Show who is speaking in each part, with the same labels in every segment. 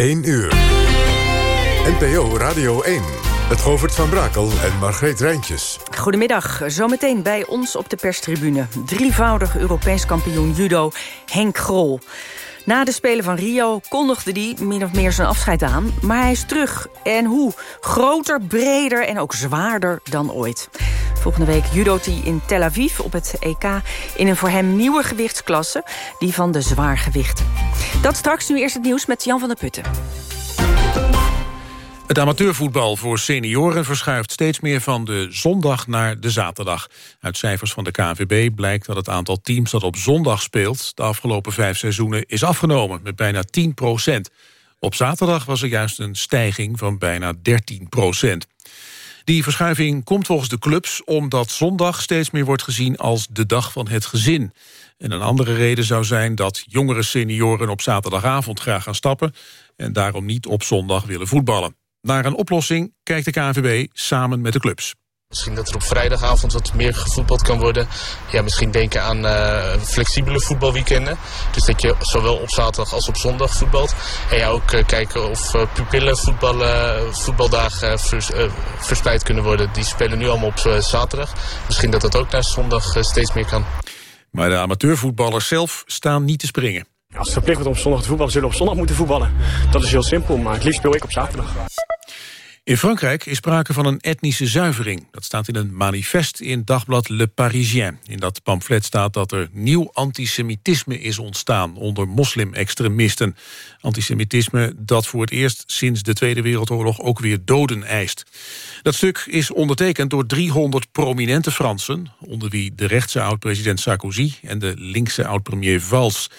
Speaker 1: 1 uur. NPO Radio 1. Het Govert van Brakel en Margreet Rijntjes.
Speaker 2: Goedemiddag, zometeen bij ons op de perstribune. Drievoudig Europees kampioen judo Henk Grol. Na de Spelen van Rio kondigde hij min of meer zijn afscheid aan. Maar hij is terug. En hoe? Groter, breder en ook zwaarder dan ooit. Volgende week judo't hij in Tel Aviv op het EK... in een voor hem nieuwe gewichtsklasse, die van de zwaargewichten. Dat straks, nu eerst het nieuws met Jan van der Putten.
Speaker 3: Het amateurvoetbal voor senioren verschuift steeds meer van de zondag naar de zaterdag. Uit cijfers van de KNVB blijkt dat het aantal teams dat op zondag speelt... de afgelopen vijf seizoenen is afgenomen met bijna 10 procent. Op zaterdag was er juist een stijging van bijna 13 procent. Die verschuiving komt volgens de clubs omdat zondag steeds meer wordt gezien als de dag van het gezin. En een andere reden zou zijn dat jongere senioren op zaterdagavond graag gaan stappen en daarom niet op zondag willen voetballen. Naar een oplossing kijkt de KNVB samen met de clubs.
Speaker 4: Misschien dat er op vrijdagavond wat meer gevoetbald kan worden. Ja, misschien denken aan uh, flexibele voetbalweekenden. Dus dat je zowel op zaterdag als op zondag voetbalt. En ja, ook uh, kijken of uh, pupillen voetbaldagen vers, verspreid kunnen worden. Die spelen nu allemaal op zaterdag. Misschien dat dat ook naar zondag steeds meer kan.
Speaker 3: Maar de amateurvoetballers zelf staan niet te springen.
Speaker 5: Als het verplicht wordt om zondag te voetballen, zullen we op zondag moeten voetballen. Dat is heel simpel, maar het liefst speel ik op zaterdag.
Speaker 3: In Frankrijk is sprake van een etnische zuivering. Dat staat in een manifest in dagblad Le Parisien. In dat pamflet staat dat er nieuw antisemitisme is ontstaan... onder moslim-extremisten. Antisemitisme dat voor het eerst sinds de Tweede Wereldoorlog... ook weer doden eist. Dat stuk is ondertekend door 300 prominente Fransen... onder wie de rechtse oud-president Sarkozy... en de linkse oud-premier Valls.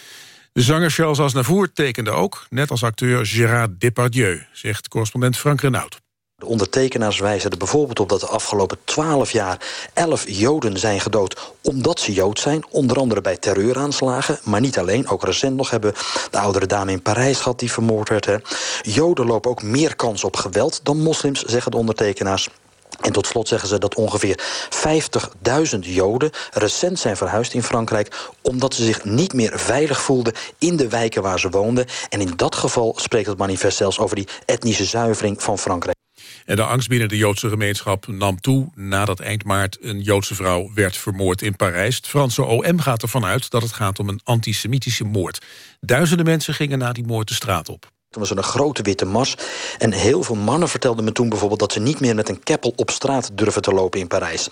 Speaker 3: De zanger Charles Aznavour tekende ook, net als acteur Gérard Depardieu... zegt correspondent Frank Renaud.
Speaker 6: De ondertekenaars wijzen er bijvoorbeeld op dat de afgelopen twaalf jaar... elf Joden zijn gedood omdat ze Jood zijn. Onder andere bij terreuraanslagen, maar niet alleen. Ook recent nog hebben de oudere dame in Parijs gehad die vermoord werd. Joden lopen ook meer kans op geweld dan moslims, zeggen de ondertekenaars. En tot slot zeggen ze dat ongeveer 50.000 Joden recent zijn verhuisd in Frankrijk... omdat ze zich niet meer veilig voelden in de wijken waar ze woonden. En in dat geval spreekt het manifest zelfs over die etnische zuivering van Frankrijk.
Speaker 3: En de angst binnen de Joodse gemeenschap nam toe nadat eind maart een Joodse vrouw werd vermoord in Parijs. Het Franse OM gaat ervan uit dat het gaat om een antisemitische moord. Duizenden mensen gingen na die moord de straat op.
Speaker 6: Toen was een grote witte mars. En heel veel mannen vertelden me toen bijvoorbeeld... dat ze niet meer met een keppel op straat durven te lopen in Parijs.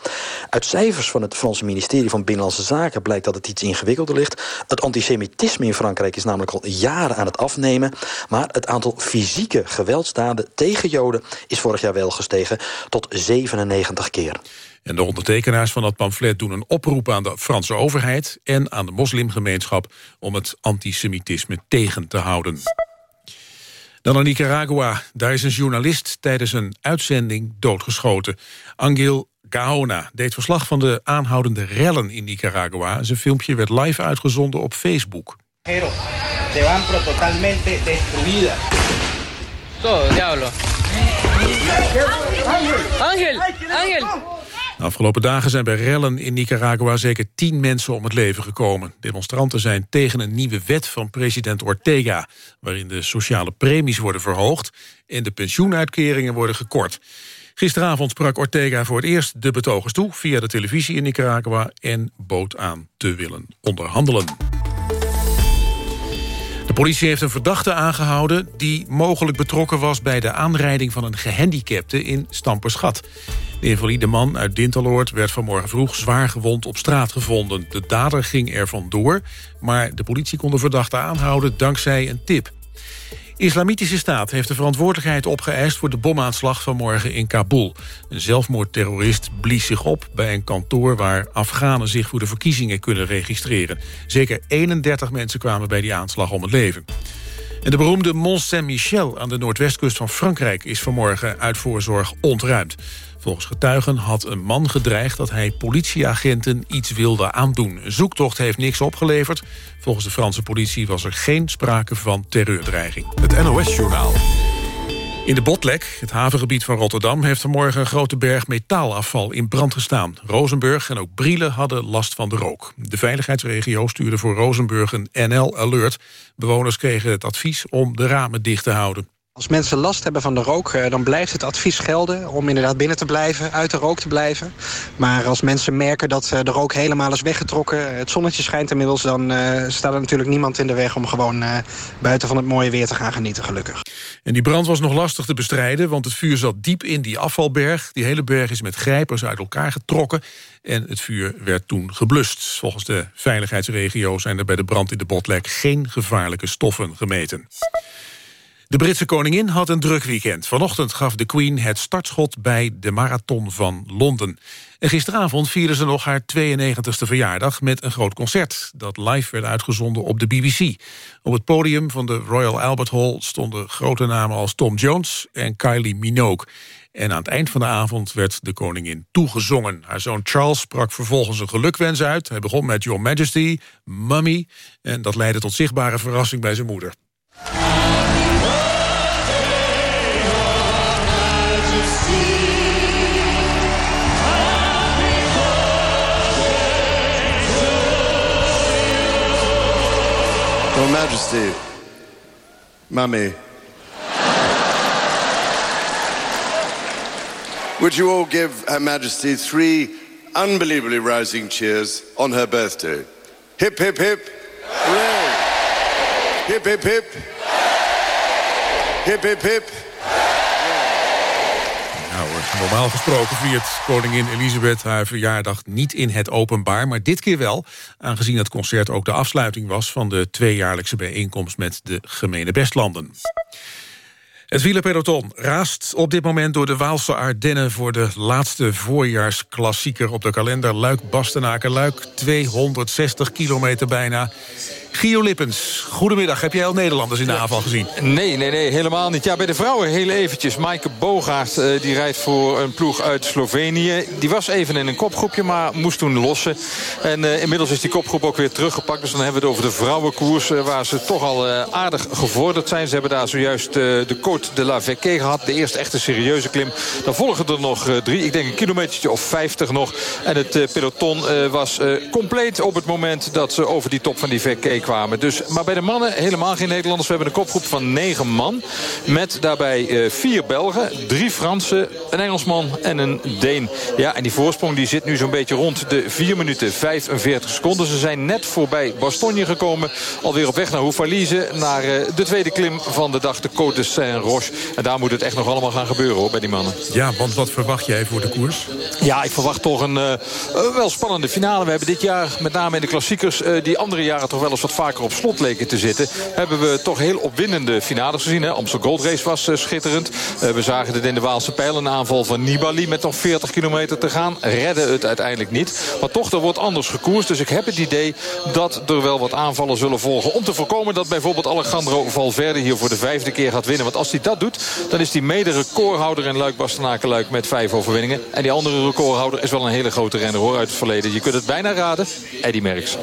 Speaker 6: Uit cijfers van het Franse ministerie van Binnenlandse Zaken... blijkt dat het iets ingewikkelder ligt. Het antisemitisme in Frankrijk is namelijk al jaren aan het afnemen. Maar het aantal fysieke geweldsdaden tegen Joden... is vorig jaar wel gestegen tot 97 keer.
Speaker 3: En de ondertekenaars van dat pamflet doen een oproep aan de Franse overheid... en aan de moslimgemeenschap om het antisemitisme tegen te houden. Dan naar Nicaragua. Daar is een journalist tijdens een uitzending doodgeschoten. Angel Gaona deed verslag van de aanhoudende rellen in Nicaragua. Zijn filmpje werd live uitgezonden op Facebook. totalmente destruida. Todo, diablo. Angel, Angel. Afgelopen dagen zijn bij rellen in Nicaragua zeker tien mensen om het leven gekomen. Demonstranten zijn tegen een nieuwe wet van president Ortega... waarin de sociale premies worden verhoogd en de pensioenuitkeringen worden gekort. Gisteravond sprak Ortega voor het eerst de betogers toe... via de televisie in Nicaragua en bood aan te willen onderhandelen. Politie heeft een verdachte aangehouden... die mogelijk betrokken was bij de aanrijding van een gehandicapte in Stamperschat. De invalide man uit Dinteloord werd vanmorgen vroeg zwaar gewond op straat gevonden. De dader ging er vandoor, maar de politie kon de verdachte aanhouden dankzij een tip. Islamitische Staat heeft de verantwoordelijkheid opgeëist... voor de bomaanslag vanmorgen in Kabul. Een zelfmoordterrorist blies zich op bij een kantoor... waar Afghanen zich voor de verkiezingen kunnen registreren. Zeker 31 mensen kwamen bij die aanslag om het leven. En de beroemde Mont Saint-Michel aan de noordwestkust van Frankrijk... is vanmorgen uit voorzorg ontruimd. Volgens getuigen had een man gedreigd dat hij politieagenten iets wilde aandoen. Een zoektocht heeft niks opgeleverd. Volgens de Franse politie was er geen sprake van terreurdreiging.
Speaker 1: Het NOS-journaal.
Speaker 3: In de Botlek, het havengebied van Rotterdam... heeft vanmorgen een grote berg metaalafval in brand gestaan. Rozenburg en ook Brielen hadden last van de rook. De veiligheidsregio stuurde voor Rozenburg een NL-alert. Bewoners kregen het advies om de ramen dicht te houden.
Speaker 7: Als mensen last hebben van de rook, eh, dan blijft het advies gelden... om inderdaad binnen te blijven, uit de rook te blijven. Maar als mensen merken dat eh, de rook helemaal is weggetrokken... het zonnetje schijnt inmiddels, dan staat er natuurlijk niemand in de weg... om gewoon buiten van het mooie weer te gaan genieten, gelukkig.
Speaker 3: En die brand was nog lastig te bestrijden... want het vuur zat diep in die afvalberg. Die hele berg is met grijpers uit elkaar getrokken... en het vuur werd toen geblust. Volgens de veiligheidsregio zijn er bij de brand in de Botlek... geen gevaarlijke stoffen gemeten. De Britse koningin had een druk weekend. Vanochtend gaf de Queen het startschot bij de Marathon van Londen. En gisteravond vierde ze nog haar 92e verjaardag met een groot concert... dat live werd uitgezonden op de BBC. Op het podium van de Royal Albert Hall stonden grote namen als Tom Jones en Kylie Minogue. En aan het eind van de avond werd de koningin toegezongen. Haar zoon Charles sprak vervolgens een gelukwens uit. Hij begon met Your Majesty, Mummy... en dat leidde tot zichtbare verrassing bij zijn moeder.
Speaker 8: Majesty, Mummy. Would you all give Her Majesty three unbelievably rousing cheers on her birthday? Hip, hip, hip. Hooray. Hip, hip, hip. Hip, hip, hip.
Speaker 3: Normaal gesproken viert koningin Elisabeth haar verjaardag niet in het openbaar, maar dit keer wel, aangezien het concert ook de afsluiting was van de tweejaarlijkse bijeenkomst met de gemene bestlanden. Het wielerpeloton raast op dit moment door de Waalse Ardennen... voor de laatste voorjaarsklassieker op de kalender. Luik-Bastenaken-Luik, 260 kilometer bijna. Gio Lippens, goedemiddag. Heb jij al Nederlanders in de aanval gezien?
Speaker 9: Nee, nee, nee, helemaal niet. Ja, bij de vrouwen heel eventjes. Maaike Bogaert, uh, die rijdt voor een ploeg uit Slovenië. Die was even in een kopgroepje, maar moest toen lossen. En uh, inmiddels is die kopgroep ook weer teruggepakt. Dus dan hebben we het over de vrouwenkoers... Uh, waar ze toch al aardig gevorderd zijn. Ze hebben daar zojuist de Côte de la Vecque gehad. De eerste echte serieuze klim. Dan volgen er nog drie. Ik denk een kilometertje of vijftig nog. En het peloton was compleet op het moment dat ze over die top van die Vecque kwamen. Dus, maar bij de mannen helemaal geen Nederlanders. We hebben een kopgroep van negen man. Met daarbij uh, vier Belgen, drie Fransen, een Engelsman en een Deen. Ja, en die voorsprong die zit nu zo'n beetje rond de 4 minuten 45 seconden. Ze zijn net voorbij Bastogne gekomen. Alweer op weg naar Houffalize. Naar uh, de tweede klim van de dag, de Côte de Saint-Roche. En daar moet het echt nog allemaal gaan gebeuren hoor, bij die mannen.
Speaker 3: Ja, want wat verwacht jij voor de koers?
Speaker 9: Ja, ik verwacht toch een uh, wel spannende finale. We hebben dit jaar, met name in de klassiekers... die andere jaren toch wel eens wat vaker op slot leken te zitten... hebben we toch heel opwindende finales gezien. Hè? Amstel Gold Race was uh, schitterend. Uh, we zagen het in de Waalse Pijl. Een aanval van Nibali met nog 40 kilometer te gaan. Redden het uiteindelijk niet. Maar toch, er wordt anders gekoerst. Dus ik heb het idee dat er wel wat aanvallen zullen volgen. Om te voorkomen dat bijvoorbeeld Alejandro Valverde hier voor de vijfde keer gaat winnen. Want als hij dat doet, dan is hij mede recordhouder in Luik Bastenaken-Luik met vijf overwinningen. En die andere recordhouder is wel een hele grote renner hoor uit het verleden. Je kunt het bijna raden. Eddie Merckx.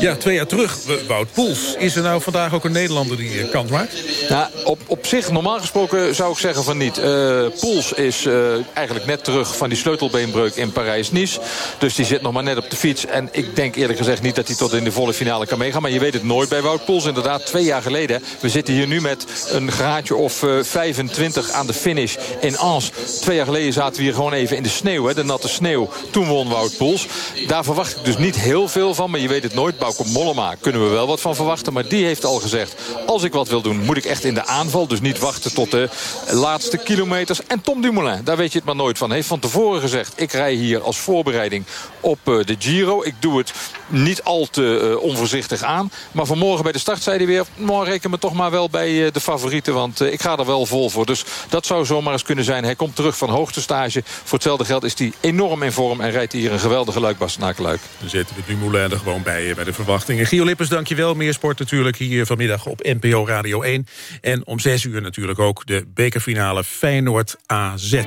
Speaker 3: Ja, twee jaar terug Wout Poels. Is er nou vandaag ook een Nederlander die eh, kans maakt?
Speaker 9: Nou, op, op zich, normaal gesproken zou ik zeggen van niet. Uh, Poels is uh, eigenlijk net terug van die sleutelbeenbreuk in Parijs-Nice. Dus die zit nog maar net op de fiets. En ik denk eerlijk gezegd niet dat hij tot in de volle finale kan meegaan. Maar je weet het nooit bij Wout Poels. Inderdaad, twee jaar geleden. We zitten hier nu met een graadje of uh, 25 aan de finish in Ans. Twee jaar geleden zaten we hier gewoon even in de sneeuw. Hè, de natte sneeuw. Toen won Wout Poels. Daar verwacht ik dus niet heel veel van. Maar je weet het nooit. Bauke Mollema kunnen we wel wat van verwachten. Maar die heeft al gezegd, als ik wat wil doen, moet ik echt in de aanval. Dus niet wachten tot de laatste kilometers. En Tom Dumoulin, daar weet je het maar nooit van. Heeft van tevoren gezegd, ik rij hier als voorbereiding op uh, de Giro. Ik doe het niet al te uh, onvoorzichtig aan. Maar vanmorgen bij de start zei hij weer... Nou, reken me toch maar wel bij uh, de favorieten, want ik ga er wel vol voor. Dus dat zou zomaar eens kunnen zijn. Hij komt terug van hoogtestage. Voor hetzelfde geld is hij enorm in vorm... en rijdt hier een geweldige luikbas naar luik.
Speaker 3: Dan zitten we Dumoulin er gewoon bij, bij de verwachtingen. Gio Lippens, dankjewel. Meer sport natuurlijk hier vanmiddag op NPO Radio 1. En om 6 uur natuurlijk ook de bekerfinale Feyenoord AZ.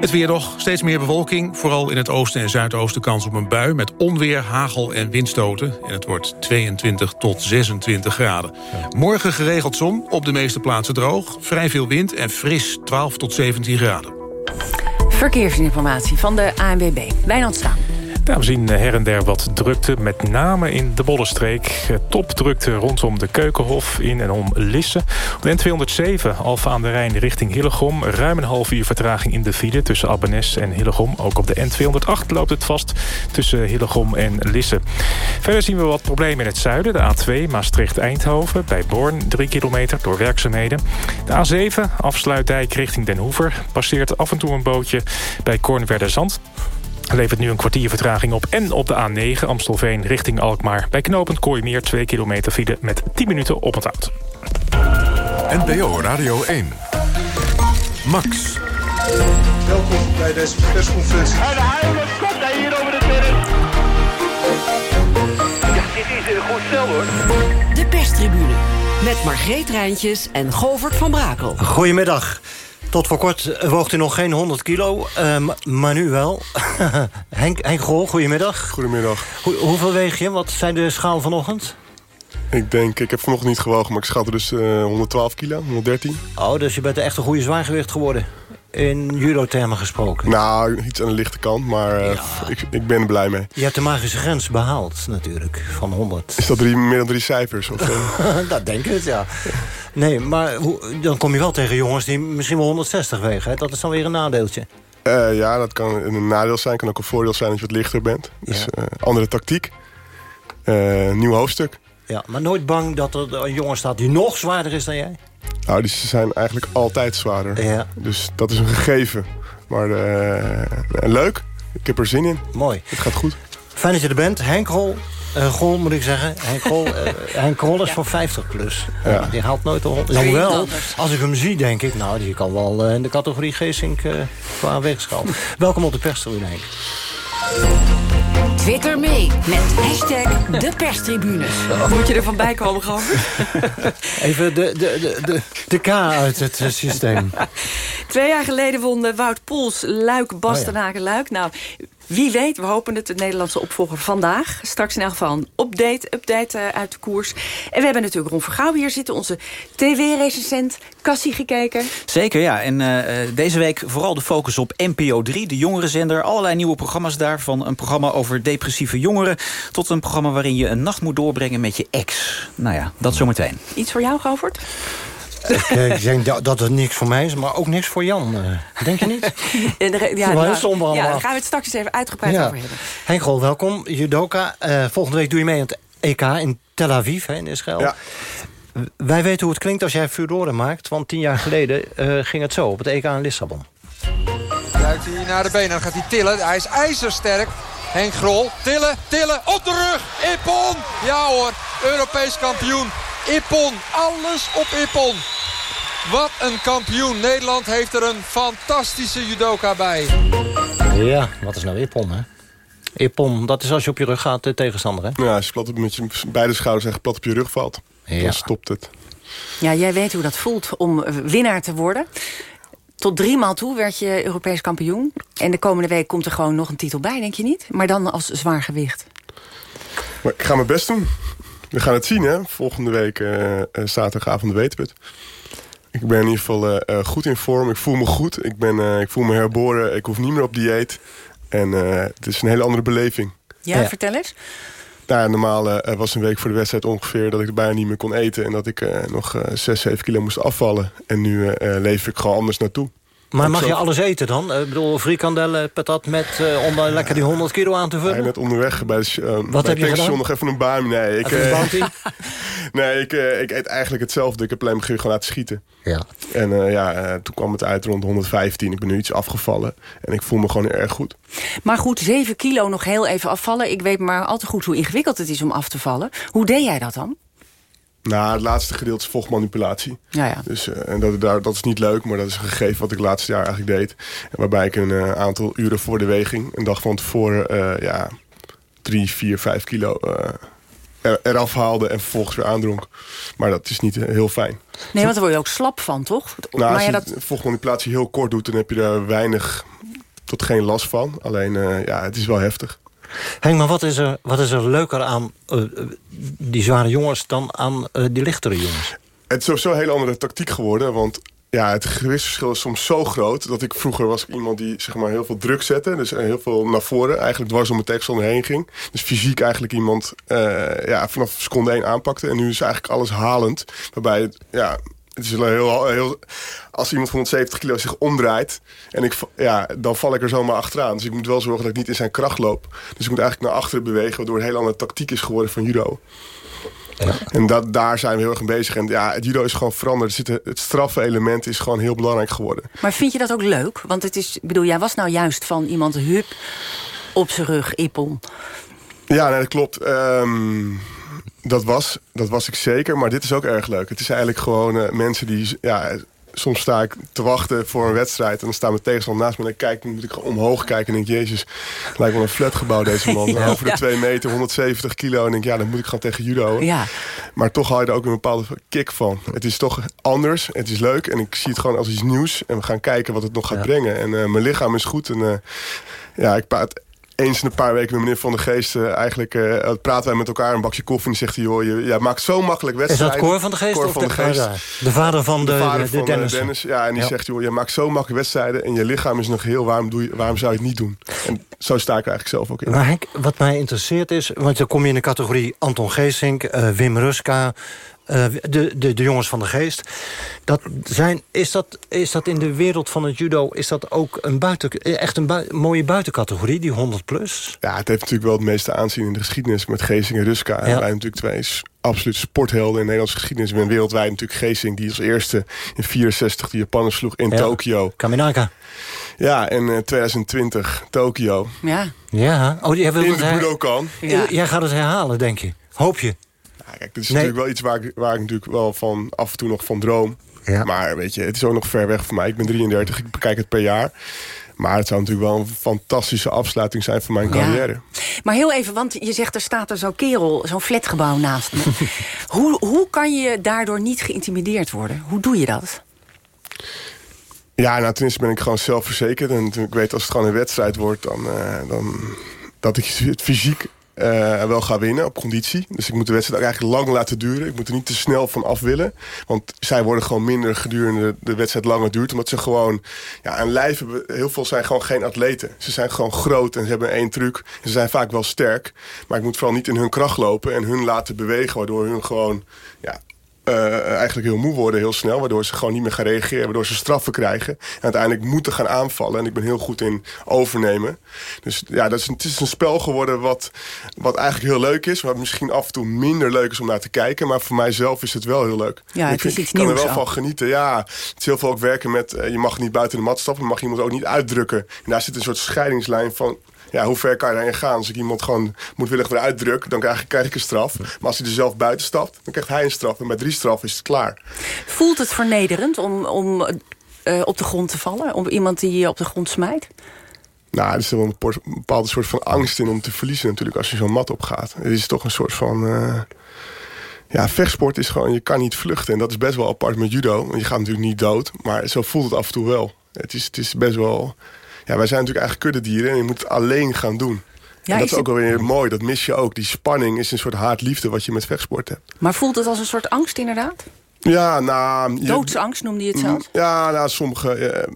Speaker 3: Het weer nog, steeds meer bewolking. Vooral in het oosten en zuidoosten kans op een bui... met onweer, hagel en windstoten. En het wordt 22 tot 26 graden. Morgen geregeld zon, op de meeste plaatsen droog. Vrij veel wind en fris 12 tot 17 graden.
Speaker 2: Verkeersinformatie van de ANWB. Wijnand Staan.
Speaker 10: Ja, we zien her en der wat drukte, met name in de Bollenstreek. Topdrukte rondom de Keukenhof in en om Lisse. Op de N207 Alfa aan de Rijn richting Hillegom. Ruim een half uur vertraging in de file tussen Abbenes en Hillegom. Ook op de N208 loopt het vast tussen Hillegom en Lisse. Verder zien we wat problemen in het zuiden. De A2 Maastricht-Eindhoven bij Born 3 kilometer door werkzaamheden. De A7 afsluitdijk richting Den Hoever. Passeert af en toe een bootje bij Kornwerder-Zand levert nu een kwartier vertraging op. En op de A9 Amstelveen richting Alkmaar. Bij knooppunt Kooimeer 2 kilometer file met 10 minuten op het hout.
Speaker 1: NPO Radio 1. Max.
Speaker 11: Welkom bij deze persconferentie.
Speaker 12: En hij komt hij hier over de terrein. Ja, dit is een goed stel hoor.
Speaker 13: De perstribune met Margreet Rijntjes en Govert van Brakel.
Speaker 14: Goedemiddag. Tot voor kort woog u nog geen 100 kilo, uh, maar nu wel. Henk, Henk goedemiddag.
Speaker 15: Goedemiddag.
Speaker 14: Hoe, hoeveel weeg je? Wat zijn de schaal vanochtend?
Speaker 15: Ik denk, ik heb vanochtend niet gewogen, maar ik schatte dus uh, 112 kilo, 113.
Speaker 14: Oh, dus je bent echt een goede zwaargewicht geworden. In judo-termen gesproken.
Speaker 15: Nou, iets aan de lichte kant, maar ja. ik, ik ben er blij mee.
Speaker 14: Je hebt de magische grens behaald, natuurlijk, van 100.
Speaker 15: Is dat drie, meer dan drie cijfers? Of,
Speaker 14: uh... dat denk ik, ja. Nee, maar hoe, dan kom je wel tegen jongens die misschien wel 160 wegen. Hè? Dat is dan weer een nadeeltje.
Speaker 15: Uh, ja, dat kan een nadeel zijn. kan ook een voordeel zijn dat je wat lichter bent. Dus ja. andere tactiek. nieuw hoofdstuk.
Speaker 14: Ja, maar nooit bang dat er een jongen staat die nog zwaarder is dan jij?
Speaker 15: Nou, die zijn eigenlijk altijd zwaarder.
Speaker 14: Ja.
Speaker 15: Dus dat is een gegeven. Maar uh, leuk. Ik heb er zin in.
Speaker 14: Mooi.
Speaker 15: Het gaat goed.
Speaker 14: Fijn dat je er bent. Henk Rol, uh, Gol moet ik zeggen. Henk Rol, uh, Henk Rol is ja. van 50 plus. Ja. die haalt nooit de 100. Nou, wel, als ik hem zie, denk ik... nou, die kan wel in de categorie Geesink qua weegschaal. Welkom op de perstribune, Henk.
Speaker 13: Twitter mee met hashtag de perstribune.
Speaker 2: Moet je er van bij komen, gewoon?
Speaker 14: Even de, de, de, de, de K uit het systeem.
Speaker 2: Twee jaar geleden won Wout Poels Luik, Bastenaken, Luik. Nou, wie weet, we hopen het, de Nederlandse opvolger vandaag. Straks in elk geval een update, update uh, uit de koers. En we hebben natuurlijk Ron Vergouw hier zitten, onze tv-recensent. Cassie gekeken.
Speaker 16: Zeker, ja. En uh, deze week vooral de focus op NPO 3, de jongerenzender. Allerlei nieuwe programma's daar. Van een programma over depressieve jongeren... tot een programma waarin je een nacht moet doorbrengen met je ex. Nou ja, dat zometeen.
Speaker 2: Iets voor jou, Govert?
Speaker 14: Ik, ik denk dat, dat het niks voor mij is, maar ook niks voor Jan. Uh, denk je niet?
Speaker 2: De, ja, nou, ja, daar gaan we het straks eens even uitgebreid ja. over hebben.
Speaker 14: Henk Grol, welkom. Judoka. Uh, volgende week doe je mee aan het EK in Tel Aviv, hè, in Israël.
Speaker 15: Ja.
Speaker 14: Wij weten hoe het klinkt als jij furoren maakt. Want tien jaar geleden uh, ging het zo op het EK in Lissabon.
Speaker 17: Duikt hij naar de benen, dan gaat hij tillen. Hij is ijzersterk. Henk Grol, tillen, tillen, op de rug. Ippon, ja hoor, Europees kampioen. Ippon, alles op Ippon. Wat een kampioen. Nederland heeft er een fantastische judoka bij.
Speaker 14: Ja, wat is nou Ippon, hè? Ippon, dat is als je op je rug gaat, de tegenstander, hè?
Speaker 15: Ja, als je plat op, met je beide schouders echt plat op je rug valt. Ja. Dan stopt het.
Speaker 2: Ja, jij weet hoe dat voelt om winnaar te worden. Tot drie maal toe werd je Europees kampioen. En de komende week komt er gewoon nog een titel bij, denk je niet? Maar dan als zwaar gewicht.
Speaker 15: Maar ik ga mijn best doen. We gaan het zien, hè. Volgende week uh, zaterdagavond weten we het. Ik ben in ieder geval uh, goed in vorm. Ik voel me goed. Ik, ben, ik voel me herboren. Ik hoef niet meer op dieet. En het is een hele andere beleving.
Speaker 2: Ja, ja. vertel eens.
Speaker 15: Nou, normaal uh, was een week voor de wedstrijd ongeveer dat ik er bijna niet meer kon eten. En dat ik uh, nog uh, 6, 7 kilo moest afvallen. En nu leef ik gewoon anders naartoe.
Speaker 14: Maar mag je alles eten dan? Ik bedoel, frikandellen, patat met, uh, om dan lekker die 100 kilo aan te vullen?
Speaker 15: Ja, net onderweg bij de uh,
Speaker 14: Wat
Speaker 15: bij
Speaker 14: heb je gedaan?
Speaker 15: nog even een baan. Nee, ik, uh, nee ik, ik eet eigenlijk hetzelfde. Ik heb alleen begin gewoon laten schieten.
Speaker 14: Ja.
Speaker 15: En ja, toen kwam het uit rond 115. Ik ben nu iets afgevallen. En ik voel me gewoon erg goed.
Speaker 2: Maar goed, 7 kilo nog heel even afvallen. Ik weet maar al te goed hoe ingewikkeld het is om af te vallen. Hoe deed jij dat dan?
Speaker 15: Nou, het laatste gedeelte is vochtmanipulatie.
Speaker 2: Ja, ja.
Speaker 15: Dus, uh, en dat, dat, dat is niet leuk, maar dat is een gegeven wat ik laatste jaar eigenlijk deed. Waarbij ik een uh, aantal uren voor de weging, een dag van tevoren, uh, ja, drie, vier, vijf kilo er, eraf haalde en vervolgens weer aandronk. Maar dat is niet heel fijn.
Speaker 2: Nee, want daar word je ook slap van, toch?
Speaker 15: Nou,
Speaker 2: maar
Speaker 15: als je
Speaker 2: dat...
Speaker 15: vochtmanipulatie heel kort doet, dan heb je daar weinig tot geen last van. Alleen, ja, het is wel heftig.
Speaker 14: Henk, maar wat is er, wat is er leuker aan uh, die zware jongens dan aan uh, die lichtere jongens?
Speaker 15: Het is sowieso een hele andere tactiek geworden. Want ja, het gewichtsverschil is soms zo groot... dat ik vroeger was ik iemand die zeg maar, heel veel druk zette. Dus heel veel naar voren, eigenlijk dwars om mijn tegenstander heen ging. Dus fysiek eigenlijk iemand ja, vanaf seconde 1 aanpakte. En nu is eigenlijk alles halend. Waarbij ja, het is heel, heel, als iemand van 170 kilo zich omdraait... En ik, ja, dan val ik er zomaar achteraan. Dus ik moet wel zorgen dat ik niet in zijn kracht loop. Dus ik moet eigenlijk naar achteren bewegen... waardoor een hele andere tactiek is geworden van judo. Ja. En dat, daar zijn we heel erg mee bezig. En ja, het judo is gewoon veranderd. Het, het straffe element is gewoon heel belangrijk geworden.
Speaker 2: Maar vind je dat ook leuk? Want het is, ik bedoel, jij was nou juist van iemand hup op zijn rug, ippon.
Speaker 15: Ja, nee, dat klopt. Um, dat, was, dat was ik zeker, maar dit is ook erg leuk. Het is eigenlijk gewoon uh, mensen die... Ja, soms sta ik te wachten voor een wedstrijd... en dan staan mijn tegenstander naast me en dan kijk, moet ik omhoog kijken... en denk jezus, lijkt wel een flatgebouw deze man. ja, Over de 2 ja. meter, 170 kilo. En denk ja, dan moet ik gewoon tegen judo.
Speaker 2: Ja.
Speaker 15: Maar toch haal je er ook een bepaalde kick van. Het is toch anders, het is leuk... en ik zie het gewoon als iets nieuws... en we gaan kijken wat het nog gaat brengen. En uh, mijn lichaam is goed en... Uh, ja, ik praat eens in een paar weken met meneer Van der Geest... Uh, eigenlijk uh, praten wij met elkaar een bakje koffie... en zegt hij, joh, je ja, maakt zo makkelijk wedstrijden.
Speaker 14: Is dat Cor van der Geest?
Speaker 15: Cor van de, Geest.
Speaker 14: de vader van de, de, vader de,
Speaker 15: van
Speaker 14: Dennis.
Speaker 15: Dennis. Ja, en die ja. zegt, joh, je maakt zo makkelijk wedstrijden... en je lichaam is nog heel, waarom, doe je, waarom zou je het niet doen? En zo sta ik er eigenlijk zelf ook in.
Speaker 14: Maar Henk, wat mij interesseert is... want dan kom je in de categorie Anton Geesink, uh, Wim Ruska... Uh, de, de, de jongens van de geest. Dat zijn, is, dat, is dat in de wereld van het judo is dat ook een buiten, echt een bui, mooie buitencategorie, die 100 plus?
Speaker 15: Ja, het heeft natuurlijk wel het meeste aanzien in de geschiedenis met Geesing en Ruska. Ja. En wij natuurlijk twee absoluut sporthelden in de Nederlandse geschiedenis. En wereldwijd natuurlijk Geesing, die als eerste in 64 de Japanners sloeg in
Speaker 14: ja.
Speaker 15: Tokio.
Speaker 14: Kaminaka.
Speaker 15: Ja, en uh, 2020 Tokio.
Speaker 2: Ja.
Speaker 14: Ja. Oh, jij wil
Speaker 15: in de Budokan.
Speaker 14: Ja. Jij gaat het herhalen, denk je? Hoop je?
Speaker 15: Ja, kijk, dit is nee. natuurlijk wel iets waar ik, waar ik natuurlijk wel van af en toe nog van droom.
Speaker 14: Ja.
Speaker 15: Maar weet je, het is ook nog ver weg voor mij. Ik ben 33, ik bekijk het per jaar. Maar het zou natuurlijk wel een fantastische afsluiting zijn van mijn carrière.
Speaker 2: Ja. Maar heel even, want je zegt er staat er zo'n kerel, zo'n flatgebouw naast me. hoe, hoe kan je daardoor niet geïntimideerd worden? Hoe doe je dat?
Speaker 15: Ja, nou ten eerste ben ik gewoon zelfverzekerd. En ik weet als het gewoon een wedstrijd wordt, dan, uh, dan dat ik het fysiek uh, wel ga winnen op conditie. Dus ik moet de wedstrijd ook eigenlijk lang laten duren. Ik moet er niet te snel van af willen. Want zij worden gewoon minder gedurende de wedstrijd langer duurt. Omdat ze gewoon ja, een lijf hebben. Heel veel zijn gewoon geen atleten. Ze zijn gewoon groot en ze hebben één truc. Ze zijn vaak wel sterk. Maar ik moet vooral niet in hun kracht lopen en hun laten bewegen. Waardoor hun gewoon ja, uh, eigenlijk heel moe worden heel snel. Waardoor ze gewoon niet meer gaan reageren. Waardoor ze straffen krijgen. En uiteindelijk moeten gaan aanvallen. En ik ben heel goed in overnemen. Dus ja, dat is een, het is een spel geworden wat, wat eigenlijk heel leuk is. Wat misschien af en toe minder leuk is om naar te kijken. Maar voor mijzelf is het wel heel leuk.
Speaker 2: Ja, het
Speaker 15: ik, vind,
Speaker 2: is iets
Speaker 15: ik kan er wel van genieten. Ja, het is heel veel ook werken met... Uh, je mag niet buiten de mat stappen. Je mag iemand ook niet uitdrukken. En daar zit een soort scheidingslijn van ja, hoe ver kan je daarin gaan? Als ik iemand gewoon moedwillig weer uitdruk, dan krijg ik, krijg ik een straf. Maar als hij er zelf buiten stapt, dan krijgt hij een straf. En bij drie straffen is het klaar.
Speaker 2: Voelt het vernederend om, om uh, op de grond te vallen? Om iemand die je op de grond smijt?
Speaker 15: Nou, er is wel een bepaalde soort van angst in om te verliezen natuurlijk als je zo'n mat opgaat. Het is toch een soort van... Uh, ja, vechtsport is gewoon, je kan niet vluchten. En dat is best wel apart met judo. Want je gaat natuurlijk niet dood. Maar zo voelt het af en toe wel. Het is, het is best wel... Ja, wij zijn natuurlijk eigenlijk kuddedieren en je moet het alleen gaan doen. Ja, en dat is ook wel weer mooi, dat mis je ook. Die spanning is een soort haatliefde wat je met vechtsport hebt.
Speaker 2: Maar voelt het als een soort angst inderdaad?
Speaker 15: Ja, nou...
Speaker 2: Doodsangst noemde je het zelf?
Speaker 15: Ja, nou, sommige... Eh,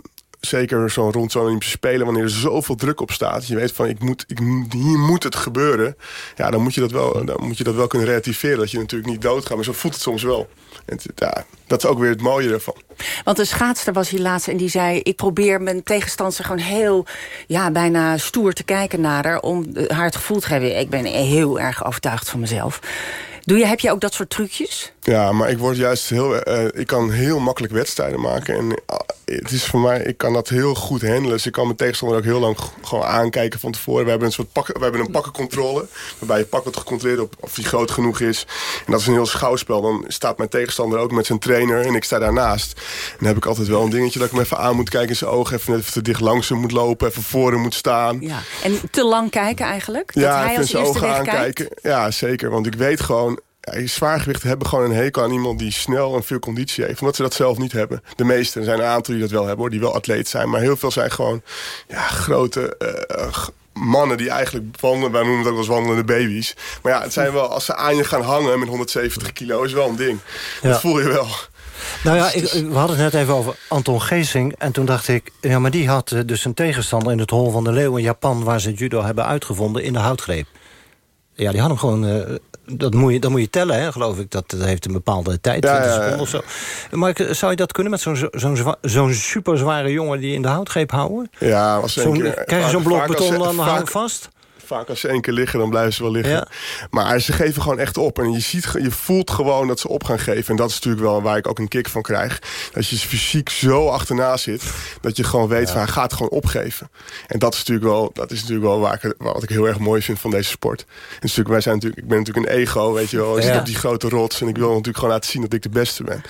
Speaker 15: zeker zo rond zo'n Olympische Spelen... wanneer er zoveel druk op staat. Je weet van, ik moet, ik, hier moet het gebeuren. Ja, dan moet, je dat wel, dan moet je dat wel kunnen relativeren. Dat je natuurlijk niet doodgaat, maar zo voelt het soms wel. En ja, dat is ook weer het mooie ervan.
Speaker 2: Want de schaatster was hier laatst en die zei... ik probeer mijn tegenstander gewoon heel, ja, bijna stoer te kijken naar haar... om haar het gevoel te geven, ik ben heel erg overtuigd van mezelf. Doe je, heb je ook dat soort trucjes?
Speaker 15: Ja, maar ik word juist heel... Uh, ik kan heel makkelijk wedstrijden maken. En uh, het is voor mij... Ik kan dat heel goed handelen. Dus ik kan mijn tegenstander ook heel lang gewoon aankijken van tevoren. We hebben een soort pakken, we hebben een pakkencontrole. Waarbij je pak wordt gecontroleerd op of die groot genoeg is. En dat is een heel schouwspel. Dan staat mijn tegenstander ook met zijn trainer. En ik sta daarnaast. En dan heb ik altijd wel een dingetje dat ik hem even aan moet kijken in zijn ogen. Even, even te dicht langs hem moet lopen. Even voor hem moet staan.
Speaker 2: Ja. En te lang kijken eigenlijk? Dat
Speaker 15: ja,
Speaker 2: hij
Speaker 15: even
Speaker 2: als
Speaker 15: zijn
Speaker 2: eerste
Speaker 15: ogen aankijken. Ja, zeker. Want ik weet gewoon ja, zwaargewichten hebben gewoon een hekel aan iemand die snel en veel conditie heeft. Omdat ze dat zelf niet hebben. De meeste, er zijn een aantal die dat wel hebben hoor, die wel atleet zijn. Maar heel veel zijn gewoon ja, grote uh, mannen die eigenlijk wandelen, wij noemen het ook eens wandelende baby's. Maar ja, het zijn wel, als ze aan je gaan hangen met 170 kilo, is wel een ding. Dat voel je wel.
Speaker 14: Nou ja, ik, we hadden het net even over Anton Geesing. En toen dacht ik, ja, maar die had dus een tegenstander... in het hol van de leeuw in Japan... waar ze judo hebben uitgevonden in de houtgreep. Ja, die had hem gewoon... Uh, dat moet, je, dat moet je tellen, hè, geloof ik. Dat, dat heeft een bepaalde tijd, ja, 20 seconden of zo. Maar zou je dat kunnen met zo'n zo'n zo'n super zware jongen... die in de houtgreep houden?
Speaker 15: Ja, was zeker.
Speaker 14: Krijg je zo'n blok beton dan vaak, vast?
Speaker 15: Vaak als ze één keer liggen, dan blijven ze wel liggen. Maar ze geven gewoon echt op. En je, ziet, je voelt gewoon dat ze op gaan geven. En dat is natuurlijk wel waar ik ook een kick van krijg. Dat je fysiek zo achterna zit, dat je gewoon weet, van, hij gaat gewoon opgeven. En dat is natuurlijk wel, dat is natuurlijk wel waar ik, wat ik heel erg mooi vind van deze sport. En natuurlijk, wij zijn natuurlijk, ik ben natuurlijk een ego, weet je wel. Ik zit op die grote rots en ik wil natuurlijk gewoon laten zien dat ik de beste ben.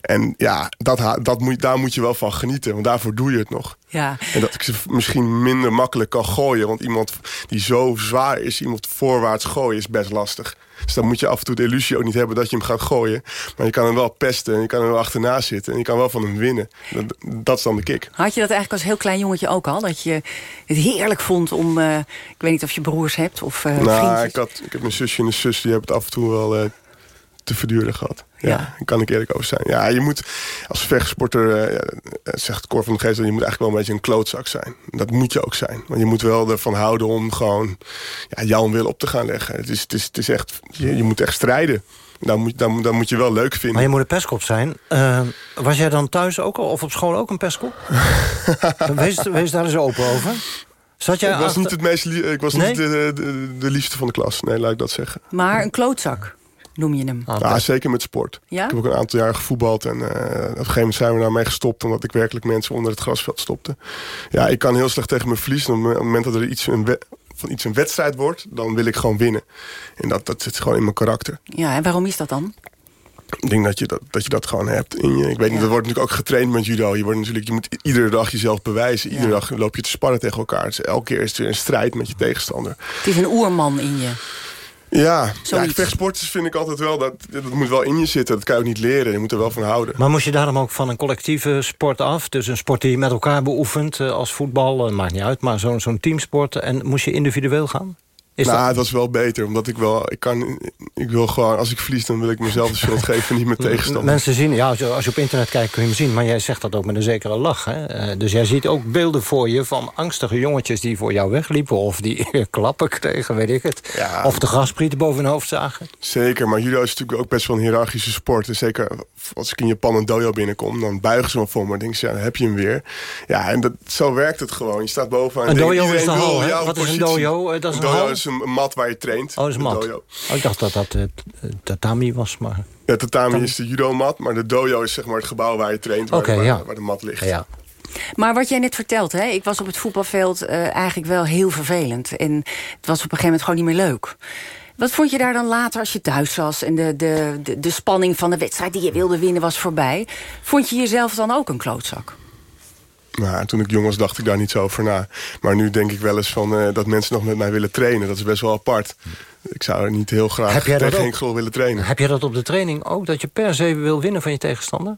Speaker 15: En ja, dat, dat moet, daar moet je wel van genieten, want daarvoor doe je het nog.
Speaker 2: Ja.
Speaker 15: En dat ik ze misschien minder makkelijk kan gooien. Want iemand die zo zwaar is, iemand voorwaarts gooien is best lastig. Dus dan moet je af en toe de illusie ook niet hebben dat je hem gaat gooien. Maar je kan hem wel pesten en je kan hem wel achterna zitten. En je kan wel van hem winnen. Dat, dat is dan de kick.
Speaker 2: Had je dat eigenlijk als heel klein jongetje ook al? Dat je het heerlijk vond om... Uh, ik weet niet of je broers hebt of uh,
Speaker 15: nou, Ik, had, ik heb mijn zusje en een zus, die hebben het af en toe wel... Uh, te verduren gehad. Ja, ja. kan ik eerlijk over zijn. Ja, je moet als vechtsporter, uh, zegt Cor van de Geest... je moet eigenlijk wel een beetje een klootzak zijn. Dat moet je ook zijn. Want je moet wel ervan houden om gewoon ja, jouw wil op te gaan leggen. Het is, het is, het is echt, je, je moet echt strijden. Dan moet, dan, dan moet je wel leuk vinden.
Speaker 14: Maar je moet een pestkop zijn. Uh, was jij dan thuis ook al, of op school ook een pestkop? wees, wees daar eens open over. Zat jij
Speaker 15: ik was niet het meest ik was niet de, de, de, liefste van de klas. Nee, laat ik dat zeggen.
Speaker 2: Maar een klootzak? Noem je hem?
Speaker 15: Ja, zeker met sport.
Speaker 2: Ja?
Speaker 15: Ik heb ook een aantal jaar gevoetbald. En uh, op een gegeven moment zijn we daarmee gestopt... omdat ik werkelijk mensen onder het grasveld stopte. Ja, ik kan heel slecht tegen me verliezen. Op het moment dat er iets, een van iets een wedstrijd wordt... dan wil ik gewoon winnen. En dat, dat zit gewoon in mijn karakter.
Speaker 2: Ja, en waarom is dat dan?
Speaker 15: Ik denk dat je dat, dat, je dat gewoon hebt in je. Ik weet niet, dat wordt natuurlijk ook getraind met judo. Je, wordt natuurlijk, je moet iedere dag jezelf bewijzen. Iedere dag loop je te sparren tegen elkaar. Dus elke keer is het weer een strijd met je tegenstander.
Speaker 2: Het is een oerman in je.
Speaker 15: Ja, ja vechtsporters vind ik altijd wel, dat, dat moet wel in je zitten. Dat kan je ook niet leren, je moet er wel van houden.
Speaker 14: Maar moest je daarom ook van een collectieve sport af? Dus een sport die je met elkaar beoefent, eh, als voetbal, eh, maakt niet uit... maar zo'n zo'n teamsport, en moest je individueel gaan?
Speaker 15: Is nou, het was wel beter, omdat ik wel... Ik, kan, ik wil gewoon, als ik verlies, dan wil ik mezelf de schuld geven... niet mijn tegenstander.
Speaker 14: Mensen zien, ja, als je, als je op internet kijkt kun je hem zien... maar jij zegt dat ook met een zekere lach. Hè? Eh, dus jij ziet ook beelden voor je van angstige jongetjes... die voor jou wegliepen of die klappen kregen, weet ik het. Ja. Of de grasprieten boven hun hoofd zagen.
Speaker 15: Zeker, maar judo is natuurlijk ook best wel een hiërarchische sport. En zeker als ik in Japan een dojo binnenkom... dan buigen ze me voor me en denk ze, ja, dan heb je hem weer. Ja, en dat, zo werkt het gewoon. Je staat bovenaan...
Speaker 14: Een dojo is een hal, Wat is een dojo?
Speaker 15: Dat is een, dojo een mat waar je traint.
Speaker 14: Oh, dat is een mat. Oh, ik dacht dat dat uh, tatami was, maar...
Speaker 15: Ja, tatami is de judo-mat, maar de dojo is zeg maar het gebouw waar je traint, waar, waar, waar de mat ligt.
Speaker 14: Ja.
Speaker 2: Maar wat jij net vertelt, hè, ik was op het voetbalveld uh, eigenlijk wel heel vervelend. En het was op een gegeven moment gewoon niet meer leuk. Wat vond je daar dan later als je thuis was... en de, de, de, de spanning van de wedstrijd die je wilde winnen was voorbij? Vond je jezelf dan ook een klootzak?
Speaker 15: Nou, toen ik jong was dacht ik daar niet zo over na. Maar nu denk ik wel eens van uh, dat mensen nog met mij willen trainen. Dat is best wel apart. Ik zou er niet heel graag tegen willen trainen.
Speaker 14: Heb jij dat op de training ook? Dat je per se wil winnen van je tegenstander?